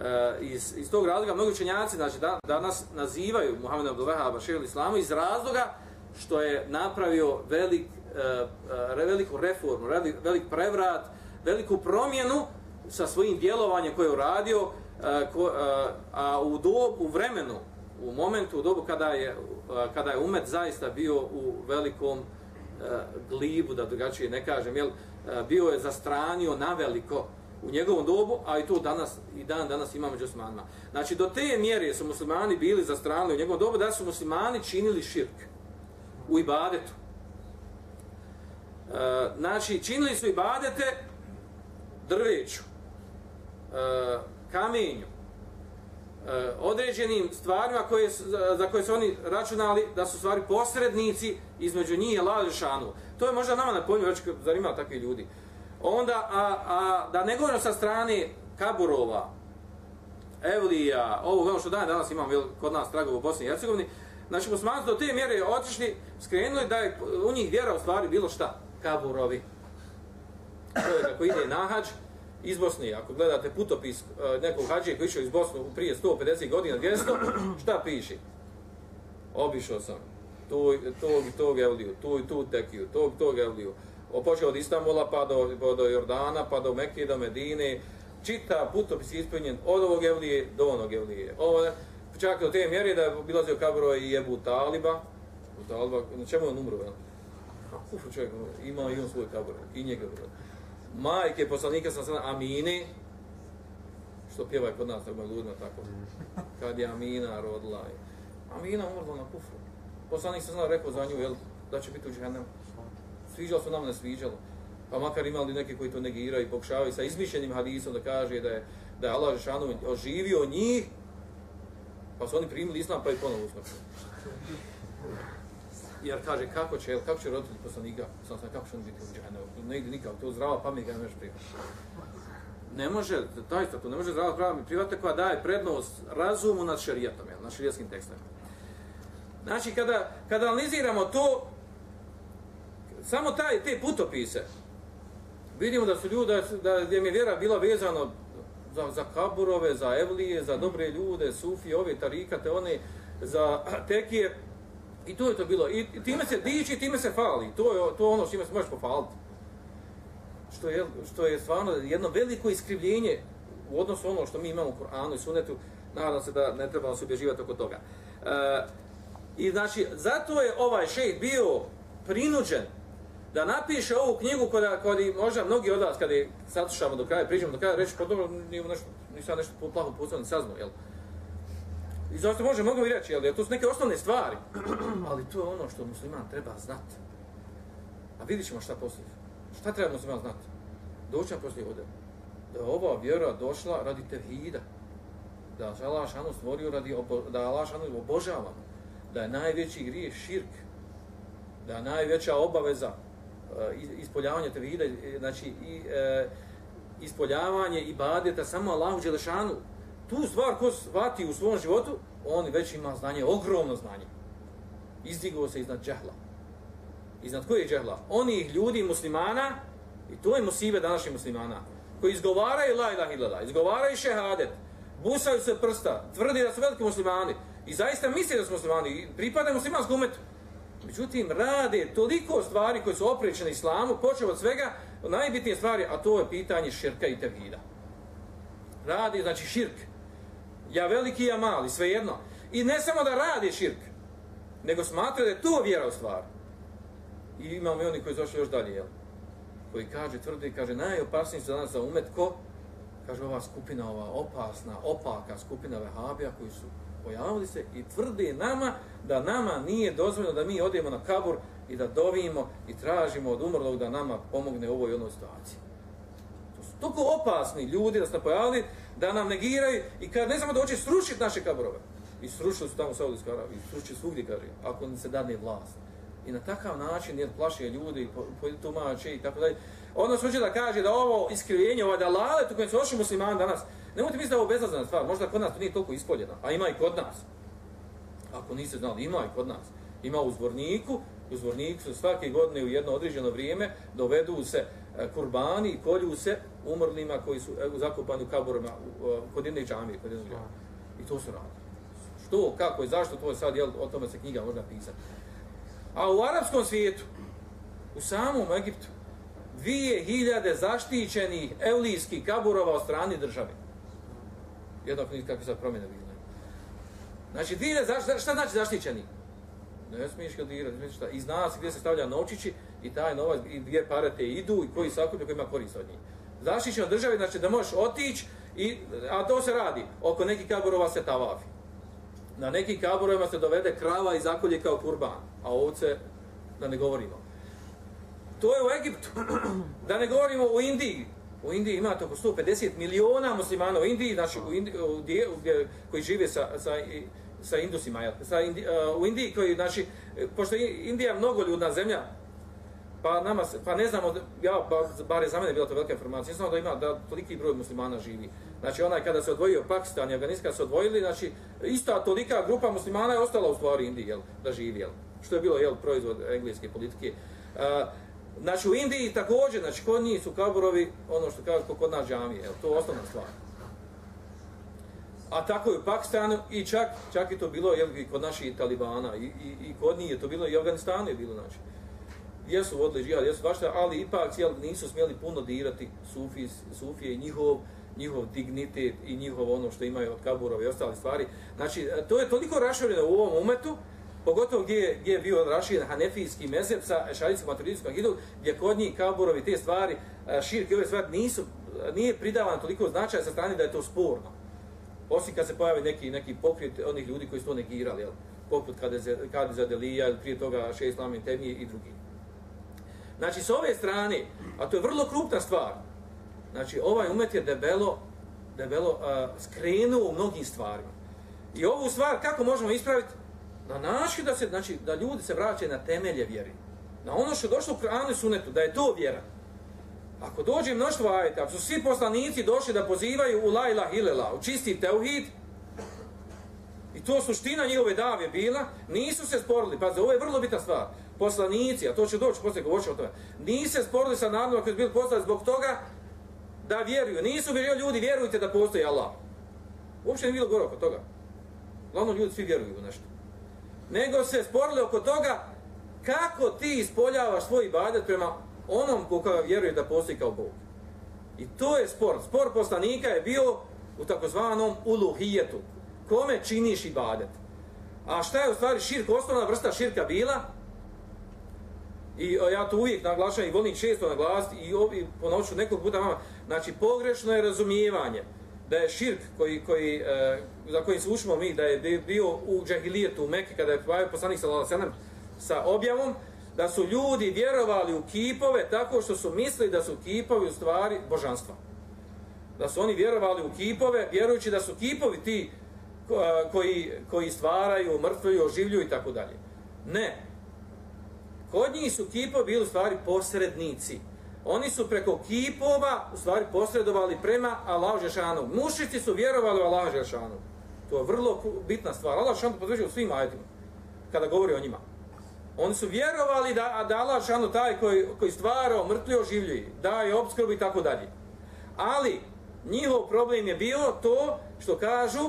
E, iz, iz tog razloga mnogi učenjaci znači, da, danas nazivaju Muhammeda Abdul Wahab šehol islamu iz razloga što je napravio velik, eh, eh, veliku reformu, velik, velik prevrat, veliku promjenu sa svojim djelovanjem koje je uradio, eh, ko, a u, dobu, u vremenu, u momentu, u dobu kada je, kada je umet zaista bio u velikom glibu, da drugačije ne kažem, jel, bio je zastranio na veliko u njegovom dobu, a i to danas i dan danas ima među osmanima. Znači, do te mjere su muslimani bili zastranili u njegovom dobu, da su muslimani činili širk u ibadetu. E, znači, činili su ibadete drveću, e, kamenju, e, određenim stvarima koje, za koje su oni računali da su stvari posrednici između njih i Lažešanu. To je možda nama na pojmu, već zanimalo takvi ljudi onda a, a, da ne govorimo sa strane Kaburova, Evlija, ovo ono što dan, danas imam kod nas tragovo u Bosni i Hercegovini, znači muslimanci do te mjere otišli, skrenuli da je u njih vjera u stvari bilo šta? Kaburovi. Čovjek ako ide na hađ, iz Bosne, ako gledate putopis e, nekog hađe koji išao iz Bosne prije 150 godina, 200, šta piše? Obišao sam tog, tog, tog Evliju, tu i tu tekiju, tog, tog Evliju, počeo od Istanbula pa do, pa do Jordana, pa do Mekke, do Medine, čita putopis ispunjen od ovog Evlije do onog Evlije. Ovo, čak do te mjere da je obilazio kaburo i Ebu Taliba, u Taliba, na čemu on umro? Uf, čovjek, ono, ima i on svoj kabor, i njega bro. Majke poslanika sam sada Amine, što pjevaj kod nas, tako je ludno tako. Kad je Amina rodila. Amina umrla na kufru. Poslanik sam znao rekao za nju, jel, da će biti u džihannemu sviđalo se nam ne sviđalo. Pa makar imali neke koji to negiraju i pokušavaju sa izmišljenim hadisom da kaže da je, da je Allah Žešanu oživio njih, pa su oni primili islam pa i ponovo usmrtili. Jer kaže, kako će, kako će roditelji poslanika, sam sam, kako će on biti u džahenu, ne ide nikako, to zdrava pamet ga ne može prihvatiti. Ne može, taj to ne može zdrava pamet prihvatiti koja daje prednost razumu nad šarijatom, nad šerijetskim tekstom. Znači, kada, kada analiziramo to, samo taj te putopise vidimo da su ljudi da da je mi vjera bila vezana za, za kaburove, za evlije, za dobre ljude, sufi, ove tarikate, one za tekije i to je to bilo. I time se diči, time se fali. To je to ono što se možeš pofaliti. Što je, što je stvarno jedno veliko iskrivljenje u odnosu ono što mi imamo u Koranu i Sunetu. Nadam se da ne trebamo se ubježivati oko toga. E, I znači, zato je ovaj šejh bio prinuđen da napiše ovu knjigu koja, kada možda mnogi od vas kada saslušamo do kraja pričamo do kraja reći pa dobro nije nešto ni sad nešto po pucao, ni saznao, jel I zašto može mnogo i reći, jel, to su neke osnovne stvari, ali to je ono što musliman treba znati. A vidit ćemo šta poslije. Šta treba musliman znati? Doći nam poslije ovdje. Da je ova vjera došla radi tevhida. Da je Allah šanu stvorio radi, obo, da je Allah šanu obožavan. Da je najveći grije širk. Da je najveća obaveza Eh, ispoljavanje tevhida, eh, znači i e, ispoljavanje ibadeta samo Allahu dželešanu. Tu stvar ko svati u svom životu, on već ima znanje, ogromno znanje. Izdigao se iznad džehla. Iznad koje je džehla? Onih ljudi muslimana, i to je musibe današnjih muslimana, koji izgovaraju la ilaha illallah, izgovaraju šehadet, busaju se prsta, tvrdi da su veliki muslimani, i zaista misle da su muslimani, i pripadaju muslimanskom umetu, Međutim, rade toliko stvari koje su oprećene islamu, počeo od svega, najbitnije stvari, a to je pitanje širka i tevhida. Radi, znači širk. Ja veliki, ja mali, svejedno. I ne samo da radi širk, nego smatra da je to vjera u stvar. I imamo i oni koji zašli još dalje, jel? Koji kaže, tvrdi, kaže, najopasniji su danas za umet, ko? Kaže, ova skupina, ova opasna, opaka skupina vehabija koji su pojavili se i tvrde nama da nama nije dozvoljeno da mi odemo na kabur i da dovimo i tražimo od umrlog da nama pomogne u ovoj jednoj situaciji. To su toliko opasni ljudi da se pojavili da nam negiraju i kad ne znamo da hoće srušiti naše kaburove. I srušili su tamo u Saudijskoj Arabiji, srušili svugdje, kaže, ako se dadne vlast. I na takav način je plaše ljudi, tumače i tako dalje. Ono hoće da kaže da ovo iskrivljenje, ovaj dalalet tu kojem su ošli muslimani danas, nemojte misliti da je ovo bezazna stvar, možda kod nas to nije toliko ispoljeno, a ima i kod nas. Ako niste znali, ima i kod nas. Ima u zvorniku, u zvorniku su svake godine u jedno određeno vrijeme dovedu se e, kurbani i kolju se umrlima koji su e, zakopani u kaborima e, kod jedne džamije, kod jedne džamije. I to su radili. Što, kako i zašto, to je sad, jel, o tome se knjiga možda pisati. A u arapskom svijetu, u samom Egiptu, dvije hiljade zaštićenih evlijskih kaburova od strani države. Jedna knjiga kakve sad promjene bilo. Znači, dire, zašta, šta znači zaštićeni? Ne smiješ ga dirati, smiješ šta. I zna se gdje se stavlja novčići i taj novac, i gdje pare te idu i koji sakuplja, koji ima korist od njih. Zaštićen od države, znači da možeš otići, i, a to se radi, oko nekih kaburova se tavafi na nekim kaburovima se dovede krava i zakolje kao kurban, a ovce, da ne govorimo. To je u Egiptu. Da ne govorimo u Indiji. U Indiji imate oko 150 miliona muslimana u Indiji, znači u Indiji, u dje, u koji žive sa, sa, sa Indusima. Jel? Sa Indi, uh, u Indiji koji, znači, pošto je Indija mnogo ljudna zemlja, pa nama pa ne znamo ja pa bar je za mene bila to velika informacija znamo da ima da toliki broj muslimana živi znači onaj kada se odvojio Pakistan i Afganistan se odvojili znači ista tolika grupa muslimana je ostala u stvari Indiji jel da živi jel što je bilo jel proizvod engleske politike uh, znači u Indiji također znači kod njih su kaburovi ono što kaže kod nas džamije jel to je osnovna stvar A tako je u Pakistanu i čak, čak je to bilo jel, kod naših talibana i, i, i kod njih je to bilo i u Afganistanu je bilo znači jesu vodili džihad, jesu baš ali ipak jel, nisu smjeli puno dirati sufis, sufije i njihov, njihov dignitet i njihov ono što imaju od kaburova i ostale stvari. Znači, to je toliko rašireno u ovom umetu, pogotovo gdje, gdje je bio raširen hanefijski mezeb sa šarijskom maturidijskom hidu, gdje kod njih kaburovi te stvari, e, širke ove stvari, nisu, nije pridavano toliko značaja sa strane da je to sporno. Osim kad se pojavi neki, neki pokret onih ljudi koji su to negirali, jel? poput Kadiza Delija, prije toga še Slamin Temije i drugi. Znači, s ove strane, a to je vrlo krupna stvar, znači, ovaj umet je debelo, debelo uh, skrenuo u mnogim stvarima. I ovu stvar, kako možemo ispraviti? Na način da se, znači, da ljudi se vraćaju na temelje vjeri. Na ono što je došlo u Kranu i Sunetu, da je to vjera. Ako dođe mnoštvo ajeta, ako su svi poslanici došli da pozivaju u la ilah ilela, u čisti teuhid, i to suština njihove davje bila, nisu se sporili, pa ovo je vrlo bitna stvar, poslanici, a to će doći poslije govoći o tome, nisu se sporili sa narodom koji su bili poslali zbog toga da vjeruju. Nisu bili ljudi, vjerujte da postoji Allah. Uopće nije bilo gore oko toga. Glavno ljudi svi vjeruju u nešto. Nego se sporili oko toga kako ti ispoljavaš svoj ibadet prema onom koga vjeruje da postoji kao Bog. I to je spor. Spor poslanika je bio u takozvanom uluhijetu. Kome činiš ibadet? A šta je u stvari širk, osnovna vrsta širka bila? I e, ja to uvijek naglašam i volim često naglasiti i, ovi ponovit ću nekog puta vama. Znači, pogrešno je razumijevanje da je širk koji, koji, e, za kojim slušamo mi, da je bio u džahilijetu u Mekke kada je pojavio poslanik sallallahu sa objavom, da su ljudi vjerovali u kipove tako što su mislili da su kipovi u stvari božanstva. Da su oni vjerovali u kipove, vjerujući da su kipovi ti koji, koji stvaraju, mrtvuju, oživljuju i tako dalje. Ne, Kod njih su kipovi bili u stvari posrednici. Oni su preko kipova u stvari posredovali prema Allahu Žešanu. Mušici su vjerovali u Allahu Žešanu. To je vrlo bitna stvar. Allah šanu potvrđuje u svim ajetima kada govori o njima. Oni su vjerovali da, da Allah šanu taj koji, koji stvara, mrtvi oživljuje, daje obskrbu i tako dalje. Ali njihov problem je bio to što kažu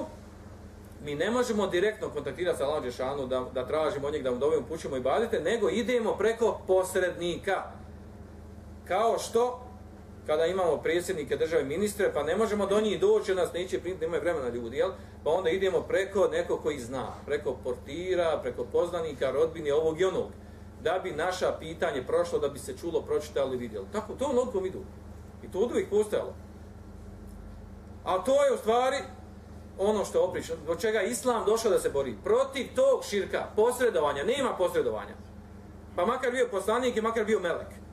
mi ne možemo direktno kontaktirati sa Allah Đešanu da, da tražimo od njeg da mu dovemo, pućemo i badite, nego idemo preko posrednika. Kao što kada imamo predsjednike države ministre, pa ne možemo do njih doći, nas neće primiti, nemaju vremena ljudi, jel? Pa onda idemo preko neko koji zna, preko portira, preko poznanika, rodbine, ovog i onog, da bi naša pitanje prošlo, da bi se čulo, pročitalo i vidjelo. Tako, to logikom idu. I to uvijek postojalo. A to je u stvari ono što je oprično, do čega Islam došao da se bori. Protiv tog širka, posredovanja, nema posredovanja. Pa makar bio poslanik i makar bio melek.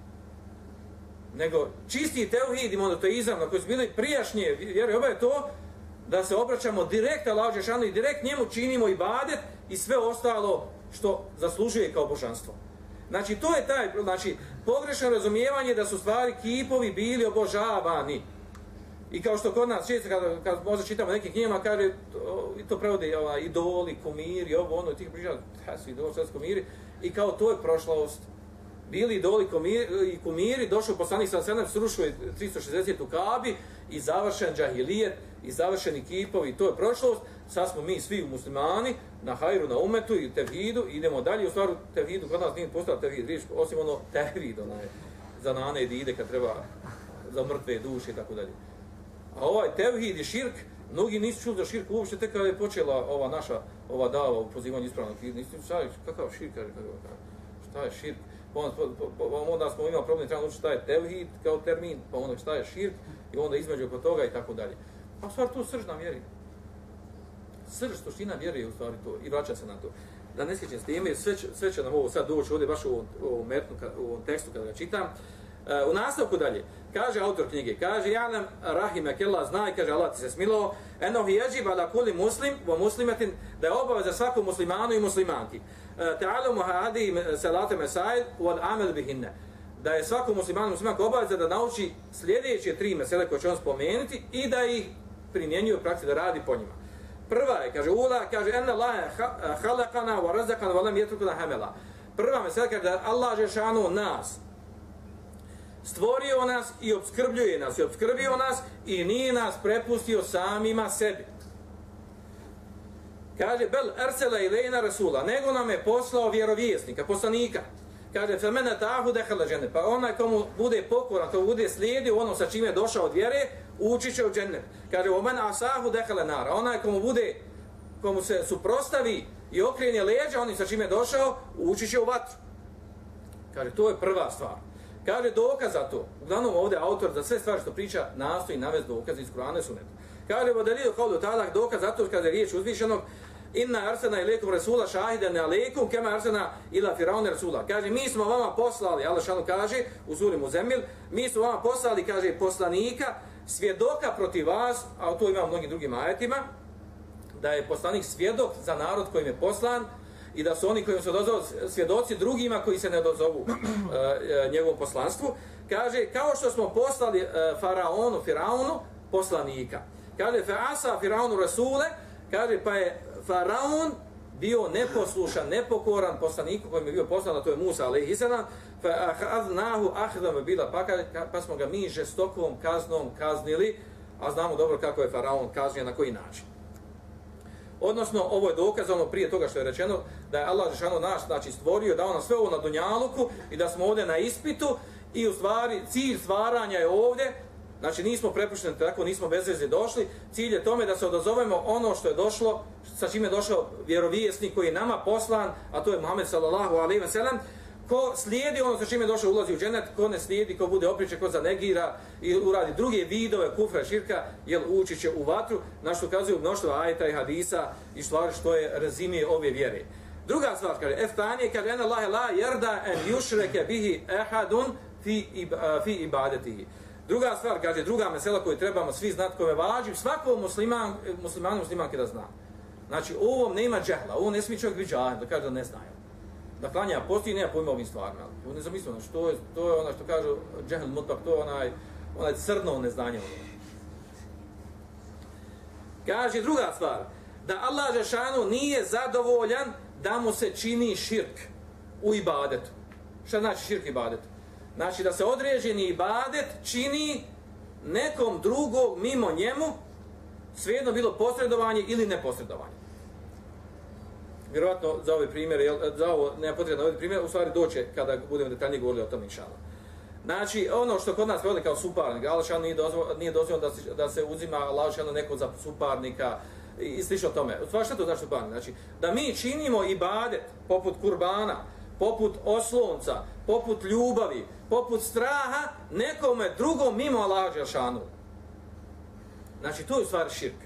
Nego čisti teuhid i monoteizam na koji su bili prijašnje, vjere, ovo je to, da se obraćamo direkt Allah Žešanu i direkt njemu činimo ibadet i sve ostalo što zaslužuje kao božanstvo. Znači, to je taj, znači, pogrešno razumijevanje da su stvari kipovi bili obožavani. I kao što kod nas često, kada, kada možda čitamo neke knjima, kaže, to, to prevode ova, idoli, kumiri, ovo, ono, tih priča, da su idoli, sve kumiri, i kao to je prošlost. Bili idoli i kumiri, došao poslanik sa sedem, srušuje 360 u Kabi i završen džahilijet, i završeni kipovi, to je prošlost, sad smo mi svi muslimani, na hajru, na umetu i tevhidu, idemo dalje, u stvaru tevhidu, kod nas nije postala tevhid, riječ, osim ono tevhid, onaj, za nane i ide kad treba za mrtve duše i tako dalje. A ovaj tevhid i širk, mnogi nisu čuli za širk uopšte, tek kada je počela ova naša, ova dava u pozivanju ispravnog, nisu šta je, kakav širk, kakav, šta je širk, onda, pa, pa, onda smo imali problem, trebamo učiti šta je tevhid kao termin, pa onda šta je širk, i onda između oko toga i tako dalje. Pa stvar to srž nam vjeri. Srž, suština vjeri je u stvari to i vraća se na to. Da ne sjećam s time, sve, sve će nam ovo sad doći ovdje baš u ovom, u ovom, metnu, u ovom tekstu kada ga čitam. Uh, u nastavku dalje, kaže autor knjige, kaže ja nam rahime kella i kaže Allah ti se smilo, eno hi jeđib kuli muslim, vo muslimetin, da je obaveza svakom muslimanu i muslimanki. Uh, hadi salate mesaid, wal amel bihinne da je svakom muslimanu muslimanku obaveza da nauči sljedeće tri mesele koje će on spomenuti i da ih primjenjuje u praksi da radi po njima. Prva je, kaže Ula, kaže enna la halakana wa razakana wa lam jetrukana hamela. Prva mesela kaže da Allah je šanu nas stvorio nas i obskrbljuje nas i obskrbio nas i nije nas prepustio samima sebi. Kaže, bel ersela ilena rasula, nego nam je poslao vjerovjesnika, poslanika. Kaže, fe mene tahu dehala žene, pa onaj komu bude pokoran, komu bude slijedio ono sa čime je došao od vjere, ući će u džennet. Kaže, o mene asahu dehala nara. Onaj komu bude, komu se suprostavi i okrenje leđa, onim sa čime je došao, ući će u vatru. Kaže, to je prva stvar. Kaže, dokaz za to. Uglavnom ovdje autor za sve stvari što priča nastoji navesti dokaz iz Kur'ana sunet. Kaže, vodelio kao do tada dokaz zato kada je riječ uzvišenog, inna arsena ilekum rasula šahiden aleikum kema arsena ila firaun rasula. Kaže, mi smo vama poslali, Allah šanu kaže, u suri Muzemil, mi smo vama poslali, kaže, poslanika, svjedoka protiv vas, a to ima u mnogim drugim ajetima, da je poslanik svjedok za narod kojim je poslan i da su oni koji se odozovu svjedoci drugima koji se ne odozovu e, e, njegovom poslanstvu. Kaže, kao što smo poslali e, faraonu, firaunu, poslanika. Kaže, fa asa firaunu rasule, kaže, pa je faraon bio neposlušan, nepokoran poslaniku kojem je bio poslan, a to je Musa, ali fa akhadnahu akhdama bila pa, pa smo ga mi žestokom kaznom kaznili, a znamo dobro kako je faraon kaznio na koji način. Odnosno, ovo je dokaz ono prije toga što je rečeno, da je Allah Žešano naš znači, stvorio, dao nam sve ovo na Dunjaluku i da smo ovdje na ispitu i u stvari cilj stvaranja je ovdje, znači nismo prepušteni tako, nismo bez veze došli, cilj je tome da se odazovemo ono što je došlo, sa čime je došao vjerovijesnik koji je nama poslan, a to je Muhammed sallallahu alaihi wa sallam, ko slijedi ono sa čime je došao ulazi u dženet, ko ne slijedi, ko bude opriče, ko zanegira i uradi druge vidove kufra širka, jel ući će u vatru, na što ukazuju mnoštvo ajta i hadisa i stvari što je razimije ove vjere. Druga stvar, kaže, eftanije, kaže, ena lahe la jerda en jušreke bihi ehadun fi, fi ibadetihi. Druga stvar, kaže, druga mesela koju trebamo svi znati, koje vađi, svako musliman, musliman muslimanke da zna. Znači, ovom nema džehla, ovo ne smije čovjek biti džahil, da kaže da ne zna. da klanja posti nema pojma ovim stvarima. To ne zamislio, znači to je, to je ono što kažu džehl mutak, to je onaj, onaj crno neznanje. Kaže druga stvar, da Allah Žešanu nije zadovoljan da mu se čini širk u ibadetu. Šta znači širk ibadetu? Znači da se određeni ibadet čini nekom drugog mimo njemu, svejedno bilo posredovanje ili neposredovanje vjerovatno za ove primjere, za ovo ne potrebno ovaj primjer, u stvari doće kada budemo detaljnije govorili o tom inšala. Znači, ono što kod nas vode kao suparnik, Alšan nije dozvoljeno nije dozvo da, se, da se uzima Alšan neko za suparnika i, i slično tome. U stvari, što to znači suparnik? Znači, da mi činimo ibadet poput kurbana, poput oslonca, poput ljubavi, poput straha, nekome drugom mimo Alšanu. Znači, to je u stvari širk.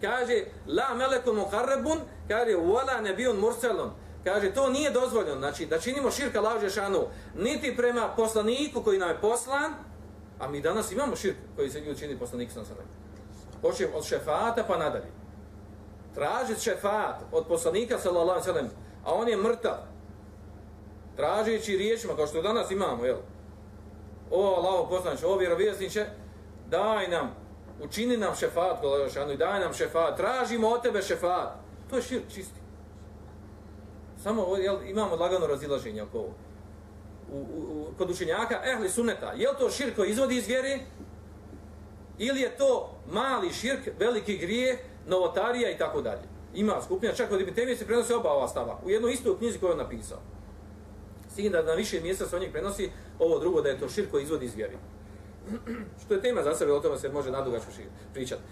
Kaže, la melekun mukarrebun, kaže wala nabiyun murselun. kaže to nije dozvoljeno znači da činimo širka Allaha šanu niti prema poslaniku koji nam je poslan a mi danas imamo širk koji se ljudi čini poslanik sam sam Počnem od šefata pa nadalje. Tražiti šefat od poslanika, sallallahu alaihi sallam, a on je mrtav. Tražeći riječima, kao što danas imamo, jel? O, Allaho poslanče, o vjerovjesniče, daj nam, učini nam šefat, i daj nam šefat, tražimo od tebe šefat. To je šir čisti. Samo jel, imamo lagano razilaženje oko ovo. U, u, u, kod učenjaka, ehli suneta, je li to širk koji izvodi iz vjere? Ili je to mali širk, veliki grije, novotarija i tako dalje? Ima skupina, čak od Ibn Temije se prenose oba ova stava. U jednoj istoj knjizi koju je napisao. Sigin da na više mjesta se o njeg prenosi ovo drugo, da je to širko izvod izvodi iz vjeri. Što je tema za sebe, o tome se može nadugačko pričati.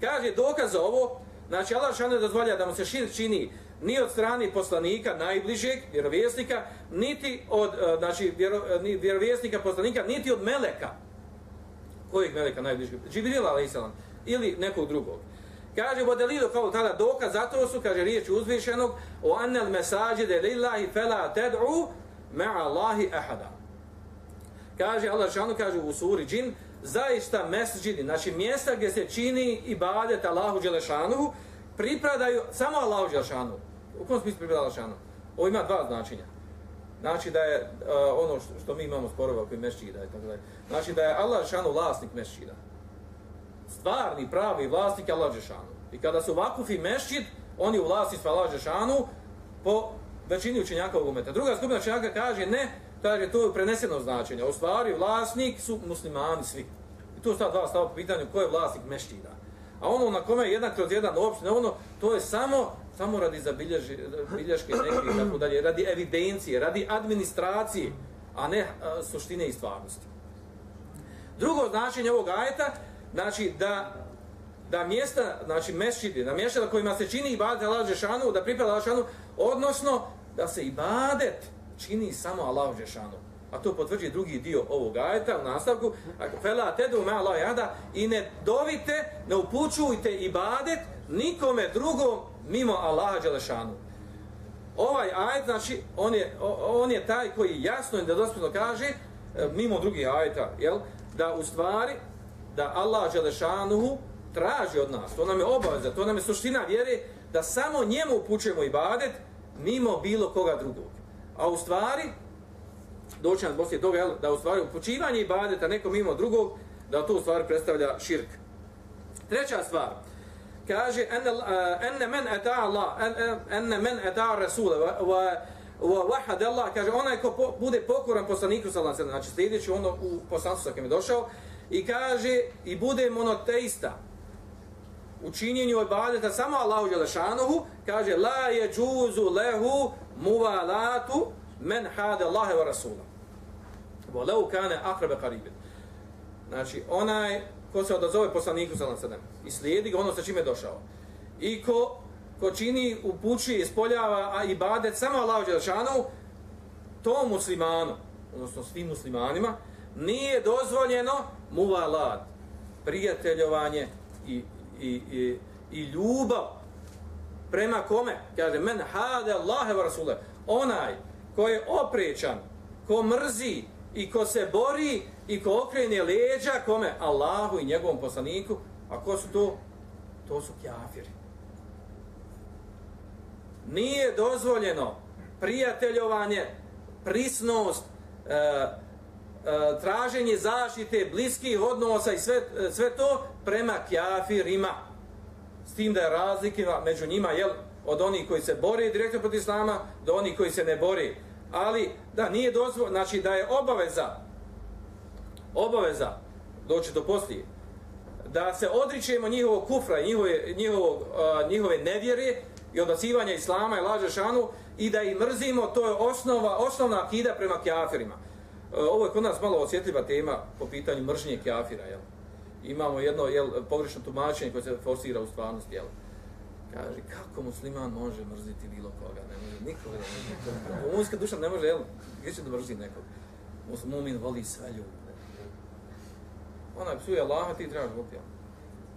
Kaže, dokaz za ovo, znači Allah šano dozvolja da mu se šir čini ni od strani poslanika najbližeg vjerovjesnika, niti od e, znači vjero, e, vjerovjesnika poslanika, niti od meleka. Kojeg meleka najbližeg? Džibrila alejselam ili nekog drugog. Kaže bo delilu kao tada dokaz zato su kaže riječ uzvišenog o anel mesajide lillahi fala ted'u ma'a Allahi ahada. Kaže Allah šanu kaže u suri džin zaista mesđidi, znači mjesta gdje se čini ibadet Allahu dželešanu pripadaju samo Allahu dželešanu. U kom smislu pripada Allahu Ovo ima dva značenja. Znači da je uh, ono što, što mi imamo sporova koji mešćida i tako dalje. Znači da je Allah Đelešanu vlasnik mešćida. Stvarni, pravi vlasnik je Allah Žešanu. I kada su vakufi mešćid, oni u vlasništvu Allah Žešanu po većini učenjaka ovog meta. Druga skupina učenjaka kaže ne, kaže to je preneseno značenje. U stvari vlasnik su muslimani svi. I tu sta dva stava po pitanju ko je vlasnik mešćida. A ono na kome je jedan kroz jedan uopšte, ono, to je samo samo radi zabilježi, bilješke neke i tako dalje, radi evidencije, radi administracije, a ne a, suštine i stvarnosti. Drugo značenje ovog ajeta, znači da da mjesta, znači mešćidi, da mjesta kojima se čini ibadet Allahu Žešanu, da pripada Allahu Žešanu, odnosno da se ibadet čini samo Allahu Žešanu. A to potvrđuje drugi dio ovog ajeta u nastavku. Fela tedu me Allah jada i ne dovite, ne upućujte ibadet nikome drugom mimo Allaha Đelešanu. Ovaj ajet, znači, on je, on je taj koji jasno i nedospredno kaže, e, mimo drugih ajeta, jel, da u stvari, da Allah Đelešanu traži od nas, to nam je obaveza, to nam je suština vjere, da samo njemu upućujemo ibadet, mimo bilo koga drugog. A u stvari, doći nas poslije toga, da u stvari upućivanje ibadeta nekom mimo drugog, da to u stvari predstavlja širk. Treća stvar, kaže en men eta Allah en men ata rasul wa wa wahad Allah kaže onaj ko po, bude pokoran poslaniku sallallahu alejhi ve sellem, znači sljedeći ono u poslanstvu sa kim je došao i kaže i bude monoteista u činjenju ibadeta samo Allahu Đelešanohu, kaže la je džuzu lehu muvalatu men hade Allahe wa rasula wa law kana aqrab qarib znači onaj ko se odazove poslaniku sallam sallam i slijedi ga ono sa čime je došao. I ko, ko čini, upući, ispoljava a ibadet samo Allahu Đelešanohu, to muslimanu, odnosno svim muslimanima, nije dozvoljeno muvalat, prijateljovanje i, i, i, i ljubav prema kome? Kaže, men hade Allahe wa Rasule, onaj ko je oprečan, ko mrzi i ko se bori i ko okrene leđa kome? Allahu i njegovom poslaniku. A ko su to? To su kjafiri. Nije dozvoljeno prijateljovanje, prisnost, e, E, traženje zaštite, bliskih odnosa i sve, e, sve to prema kjafirima. S tim da je razlika među njima, jel, od onih koji se bore direktno protiv islama, do onih koji se ne bore. Ali, da, nije dozvo, znači da je obaveza obaveza doći do poslije da se odričemo njihovog kufra i njihove, njihovog, uh, e, njihove nevjere i odbacivanja islama i laže šanu i da ih mrzimo, to je osnova, osnovna akida prema kjafirima. E, ovo je kod nas malo osjetljiva tema po pitanju mržnje kafira, Jel? Imamo jedno jel, pogrešno tumačenje koje se forsira u stvarnosti. Jel? Kaže, kako musliman može mrziti bilo koga? Ne može nikoga. Umunska duša ne može, jel? Gdje će da mrzi nekog? Mumin voli sve ljude. Ona psuje Allaha, ti trebaš voliti jel?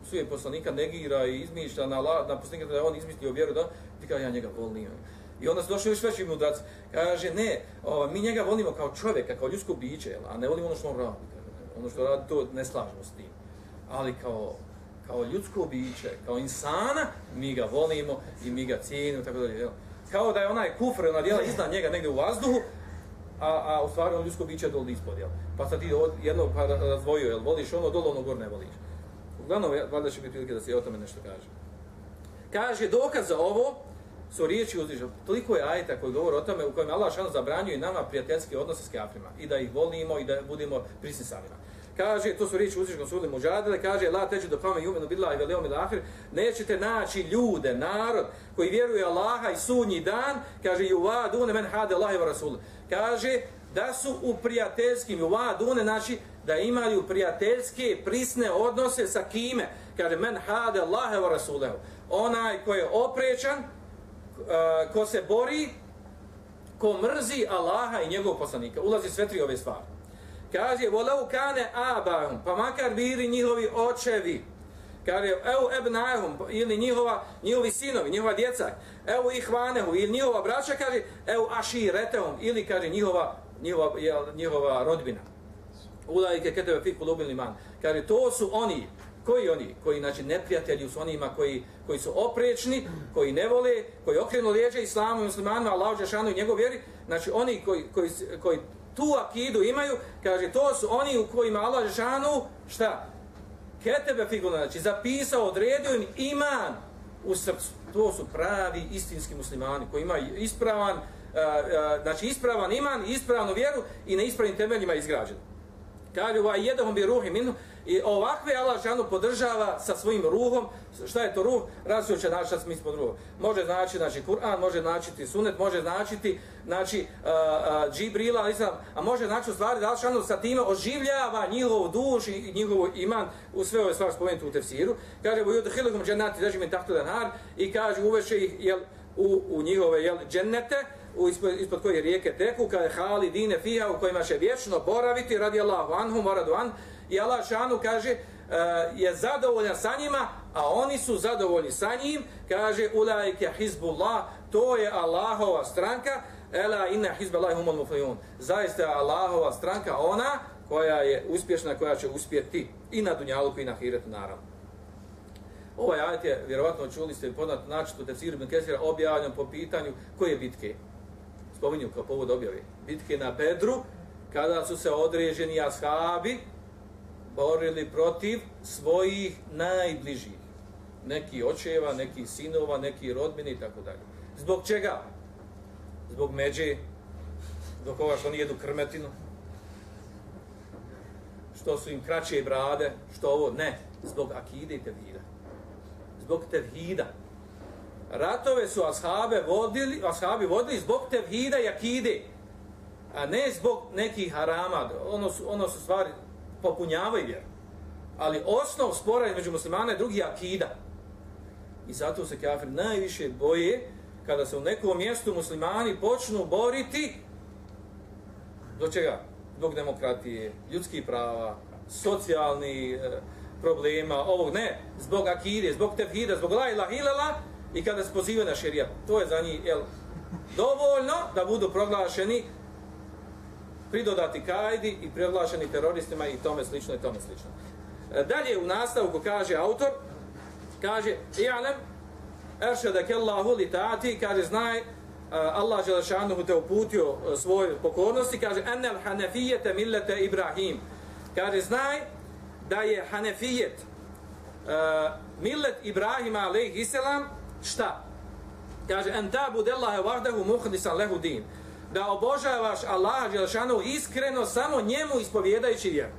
Psuje poslanika, negira i izmišlja na, Allah, na poslanika da je on izmislio vjeru, da ti kaže ja njega volim. I onda su došli još veći mudraci. kaže ne, o, mi njega volimo kao čovjeka, kao ljudsko biće, a ne volimo ono što on radi. Ono što radi, to ne slažemo s tim. Ali kao, kao ljudsko biće, kao insana, mi ga volimo i mi ga cijenimo, tako dalje. Jel? Kao da je onaj kufr, ona djela iznad njega negdje u vazduhu, a, a u stvari on ljudsko biće dole ispod, jel? Pa sad ti od jednog pa razvojio, jel? Voliš ono dole, ono gore ne voliš. Uglavnom, valjda će biti prilike da se o tome nešto kaže. Kaže, dokaz za ovo su riječi uzvišao. Toliko je ajeta koji govori o tome u kojem Allah šano zabranjuje nama prijateljske odnose s kafirima i da ih volimo i da budemo prisni. Kaže, to su riječi uzviškom sudi muđadele, kaže, la teđu do kome jumenu bila i veleo mi ahir, nećete naći ljude, narod, koji vjeruje Allaha i sunji dan, kaže, ju dune men hade Allahi wa Rasul. Kaže, da su u prijateljskim, ju va dune, znači, da imaju prijateljske, prisne odnose sa kime? Kaže, men hade Allahi wa Rasulehu. Onaj koji je oprečan, ko se bori, ko mrzi Allaha i njegov poslanika. Ulazi sve tri ove stvari. Kaže, volau kane abahum, pa makar bili njihovi očevi. Kaže, evo ebnahum, ili njihova, njihovi sinovi, njihova djeca. Evo ihvanehu, ili njihova braća, kaže, evo aširetehum, ili kaže njihova, njihova, njihova rodbina. Ulajke ketebe fi kulubin man. Kaže, to su oni, koji oni? Koji, znači, neprijatelji su onima koji, koji su oprečni, koji ne vole, koji okrenu lijeđe islamu i muslimanima, Allah, Žešanu i njegov vjeri. Znači, oni koji, koji, koji tu akidu imaju, kaže, to su oni u kojima Allah Žešanu, šta? Ketebe figurno, znači, zapisao, odredio im iman u srcu. To su pravi istinski muslimani koji imaju ispravan, znači, ispravan iman, ispravnu vjeru i na ispravnim temeljima izgrađen. Kaže, va jedahom bi ruhi minu, I ovakve Allah žanu podržava sa svojim ruhom. Šta je to ruh? Različno će smisla šta pod ruhom. Može znači, znači Kur'an, može značiti sunet, može značiti znači, uh, uh, Džibrila, a može znači u stvari da Allah sa time oživljava njihov duš i njihov iman u sve ove stvari spomenuti u tefsiru. Kaže, u judu hilagom dženati daži mi tahtu denar i kaže uveše ih jel, u, u njihove jel, džennete, u ispod, ispod koje rijeke teku, kada je hali dine fija u kojima će vječno boraviti radi Allahu anhum, radu an, i Allah šanu kaže e, je zadovoljan sa njima, a oni su zadovoljni sa njim, kaže ulajke hizbullah, to je Allahova stranka, ela inna hizballahi humul muflihun. Zaista je Allahova stranka ona koja je uspješna, koja će uspjeti i na dunjalu i na hiretu naravno. Ovaj ajet je, vjerovatno čuli ste poznat način u tefsiru ibn Kesira objavljen po pitanju koje bitke. Spominju kao povod objave. Bitke na Bedru, kada su se određeni ashabi, borili protiv svojih najbližih. Neki očeva, neki sinova, neki rodbini i tako dalje. Zbog čega? Zbog međe, zbog koga što oni jedu krmetinu, što su im kraće brade, što ovo, ne, zbog akide i tevhida. Zbog tevhida. Ratove su ashabe vodili, ashabi vodili zbog tevhida i akide, a ne zbog nekih harama, ono su, ono su stvari, popunjavaju vjeru. Ali osnov spora između muslimana je drugi akida. I zato se kafir najviše boje kada se u nekom mjestu muslimani počnu boriti do čega? Zbog demokratije, ljudskih prava, socijalni e, eh, problema, ovog ne, zbog akide, zbog tevhida, zbog la ilah ilala i kada se poziva na šerijat. To je za njih jel, dovoljno da budu proglašeni pridodati kajdi i prevlašeni teroristima i tome slično i tome slično. E, dalje u nastavku kaže autor, kaže, i'alem, eršada Allahu li ta'ati, kaže, znaj, e, Allah Želešanuhu te uputio e, svoje pokornosti, kaže, enel hanefijete millete Ibrahim. Kaže, znaj da je hanefijet uh, millet Ibrahima aleyhisselam, selam šta? Kaže, en tabu dellahe vahdehu muhdisan lehu din da obožavaš Allaha Đelšanu iskreno samo njemu ispovjedajući vjeru.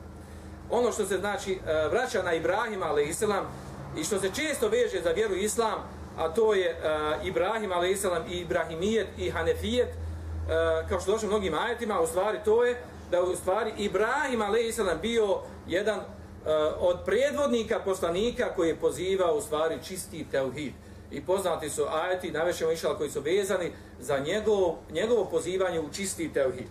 Ono što se znači e, vraća na Ibrahima a.s. i što se često veže za vjeru Islam, a to je e, Ibrahim a.s. i Ibrahimijet i Hanefijet, e, kao što došlo mnogim ajetima, u stvari to je da u stvari Ibrahim a.s. bio jedan od predvodnika poslanika koji je pozivao u stvari čisti teuhid i poznati su ajeti, najvećemo išala koji su vezani za njegovo, njegovo pozivanje u čisti teuhid.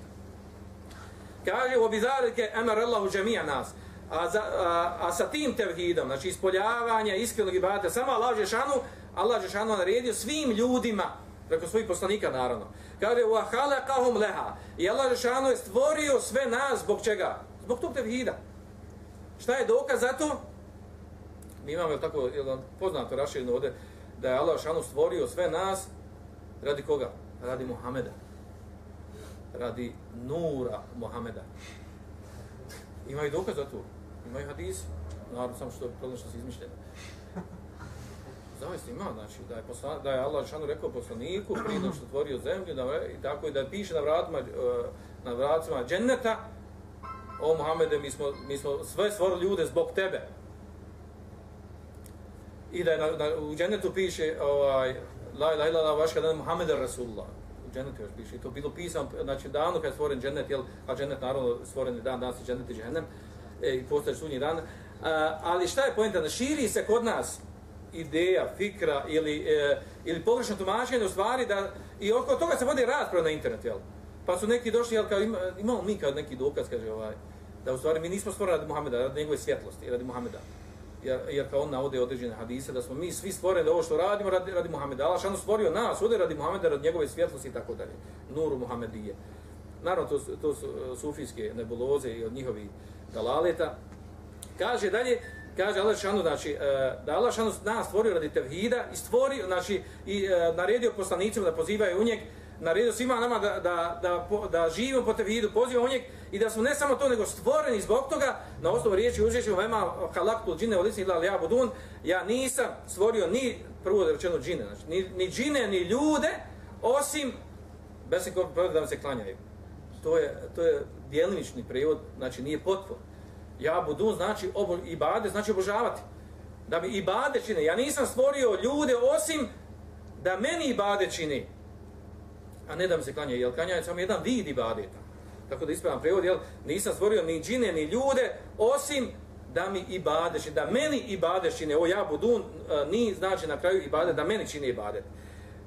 Kaže, u obizarike emar Allahu džemija nas, a, za, a, a sa tim tevhidom, znači ispoljavanje iskrenog ibadeta, samo Allah Žešanu, Allah Žešanu naredio svim ljudima, preko svojih poslanika naravno. Kaže, u ahale kahum leha, i Allah Žešanu je stvorio sve nas, zbog čega? Zbog tog tevhida. Šta je dokaz za to? mi imamo je tako je poznato rašireno ovdje, da je Allah šanu stvorio sve nas radi koga? Radi Muhameda. Radi nura Muhameda. Imaju dokaz za to. Imaju hadis. Naravno, samo što je problem što se izmišljeno. Zavisno ima, znači, da je, posla, da je Allah šanu rekao poslaniku prije što stvorio zemlju, da, i tako i da piše na vratima, e, na vratima dženneta, o Muhammede, mi smo, mi smo sve stvorili ljude zbog tebe. I da da, da u džennetu piše, ovaj, la ilaha illa Allah, vaška dan Muhammed Rasulullah. U džennetu još piše. I to bilo pisano, znači davno kad je stvoren džennet, jel, a džennet naravno stvoren dan, danas je džennet i džennem, e, i postoje sunji dan. A, ali šta je pojenta? Širi se kod nas ideja, fikra ili, e, ili pogrešno tumačenje u stvari da i oko toga se vodi rasprava na internet, jel? Pa su neki došli, jel, kao ima, imamo mi kao neki dokaz, kaže ovaj, da u stvari mi nismo stvoreni radi Muhameda, radi njegove svjetlosti, radi Muhameda. Jer, jer kao on navode određene hadise, da smo mi svi stvoreni ovo što radimo radi, radi Muhameda. Allah šano stvorio nas, ovdje radi Muhameda, radi njegove svjetlosti i tako dalje. Nuru Muhamedije. Naravno, to, to su e, sufijske nebuloze i od njihovi dalaleta. Kaže dalje, kaže Allah šanu, znači, e, da Allah šanu nas stvorio radi tevhida i stvorio, znači, i e, naredio poslanicima da pozivaju u njeg, naredio svima nama da, da, da, da, živimo po tevhidu, pozivamo u njeg i da smo ne samo to, nego stvoreni zbog toga, na osnovu riječi uzrećemo vema halaktu džine ulici ila li abudun, ja nisam stvorio ni, prvo da rečeno džine, znači, ni, ni džine, ni ljude, osim, bez se prvo da se klanjaju. To je, to je dijelimični prijevod, znači nije potpuno. Ja budun znači obo, ibade, znači obožavati. Da mi ibade čine. Ja nisam stvorio ljude osim da meni ibade čini a ne da mi se klanja, jer klanja je samo jedan vid ibadeta. Tako da ispravam prevod, jel, nisam stvorio ni džine, ni ljude, osim da mi ibadeš, da meni ibadeš čine, o ja budun, e, ni znači na kraju ibade, da meni čine ibadet.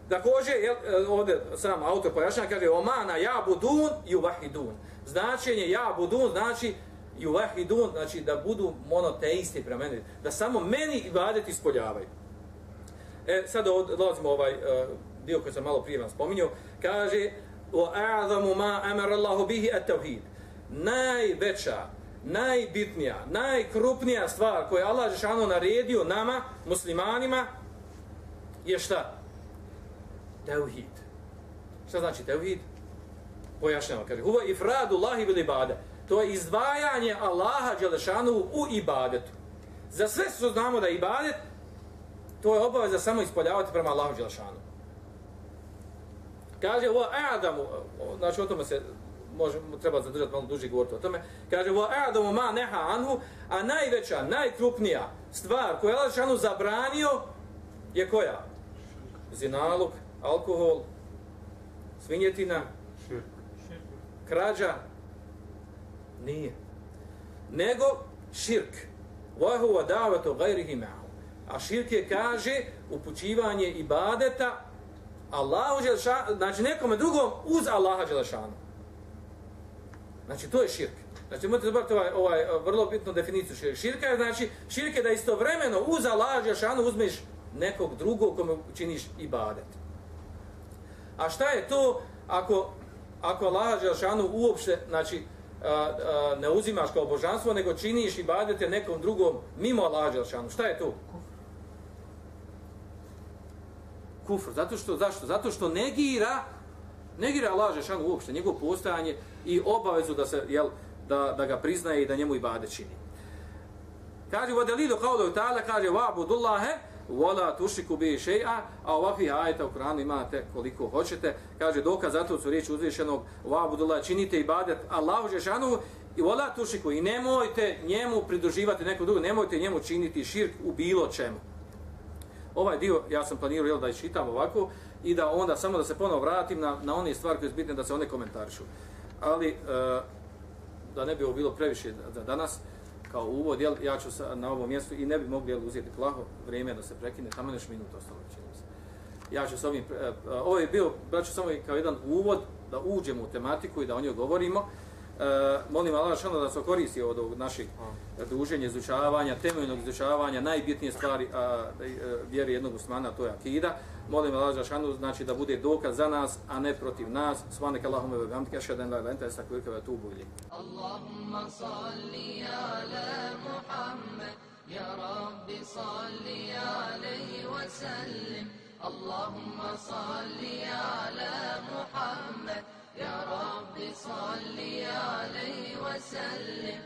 Također, jel, e, ovdje sam autor pojašnja, kaže, omana ja budun i uvahidun. Značenje ja budun znači i uvahidun, znači da budu monoteisti prema meni, da samo meni ibadet ispoljavaju. E, sad dolazimo ovaj, uh, dio koji sam malo prije vam spominjao, kaže wa a'zamu ma amara Allahu bihi at-tauhid. Najveća, najbitnija, najkrupnija stvar koju Allah džeshanu naredio nama muslimanima je šta? Tauhid. Šta znači tauhid? Pojašnjamo, kaže huva ifradu Allahi bil ibade. To je izdvajanje Allaha dželešanu u ibadetu. Za sve što znamo da je ibadet, to je obaveza samo ispoljavati prema Allahu dželešanu. Kaže wa a'damu, znači o tome se može treba zadržati malo duži govor o tome. Kaže wa a'damu ma neha anhu, a najveća, najkrupnija stvar koju je Allah šanu zabranio je koja? Zinalog, alkohol, svinjetina, krađa, nije. Nego širk. Wa huwa da'watu ghayrihi ma'hu. A širk je kaže upućivanje ibadeta Allahu Đelešanu, znači nekome drugom uz Allaha Đelešanu. Znači to je širk. Znači možete zabrati ovaj, ovaj vrlo bitnu definiciju širka. Širka je znači širke je da istovremeno uz Allaha Đelešanu uzmeš nekog drugog kome činiš ibadet. A šta je to ako, ako Allaha Đelešanu uopšte, znači, a, a, ne uzimaš kao božanstvo, nego činiš ibadete nekom drugom mimo Allaha Đelešanu. Šta je to? kufr. Zato što, zašto? Zato što negira, negira Allah Žešanu uopšte, njegov postojanje i obavezu da, se, jel, da, da ga priznaje i da njemu i bade čini. Kaže, u li kao da je ta'ala, kaže, va'budullahe, vola tušiku bi še'a, a ovakvi ajeta u Koranu imate koliko hoćete. Kaže, dokaz zato su riječi uzvišenog, va'budullah, činite ibadet Allahu Žešanu, i vola tušiku, i nemojte njemu pridruživati neko drugo, nemojte njemu činiti širk u bilo čemu ovaj dio ja sam planirao jel, da iščitam ovako i da onda samo da se ponovo vratim na, na one stvari koje su bitne da se one komentarišu. Ali e, da ne bi ovo bilo previše za danas kao uvod, jel, ja ću sa, na ovom mjestu i ne bi mogli jel, uzeti plaho vrijeme da se prekine, tamo još minut ostalo čini se. Ja ću s ovim, e, e, ovo je bio, braću, samo kao jedan uvod da uđemo u tematiku i da o njoj govorimo. Uh, molim Allah što da se koristi od ovog našeg druženja, izučavanja, temeljnog izučavanja, najbitnije stvari a, a, vjeri jednog usmana, to je akida. Molim Allah što znači da bude dokaz za nas, a ne protiv nas. Svanek Allahume ve bihamdike, ašhadu an la ilaha illa anta, astaghfiruka wa atubu ilayk. Allahumma salli ala Muhammad ya rabbi صل عليه وسلم اللهم صل على محمد يا رب صل عليه وسلم.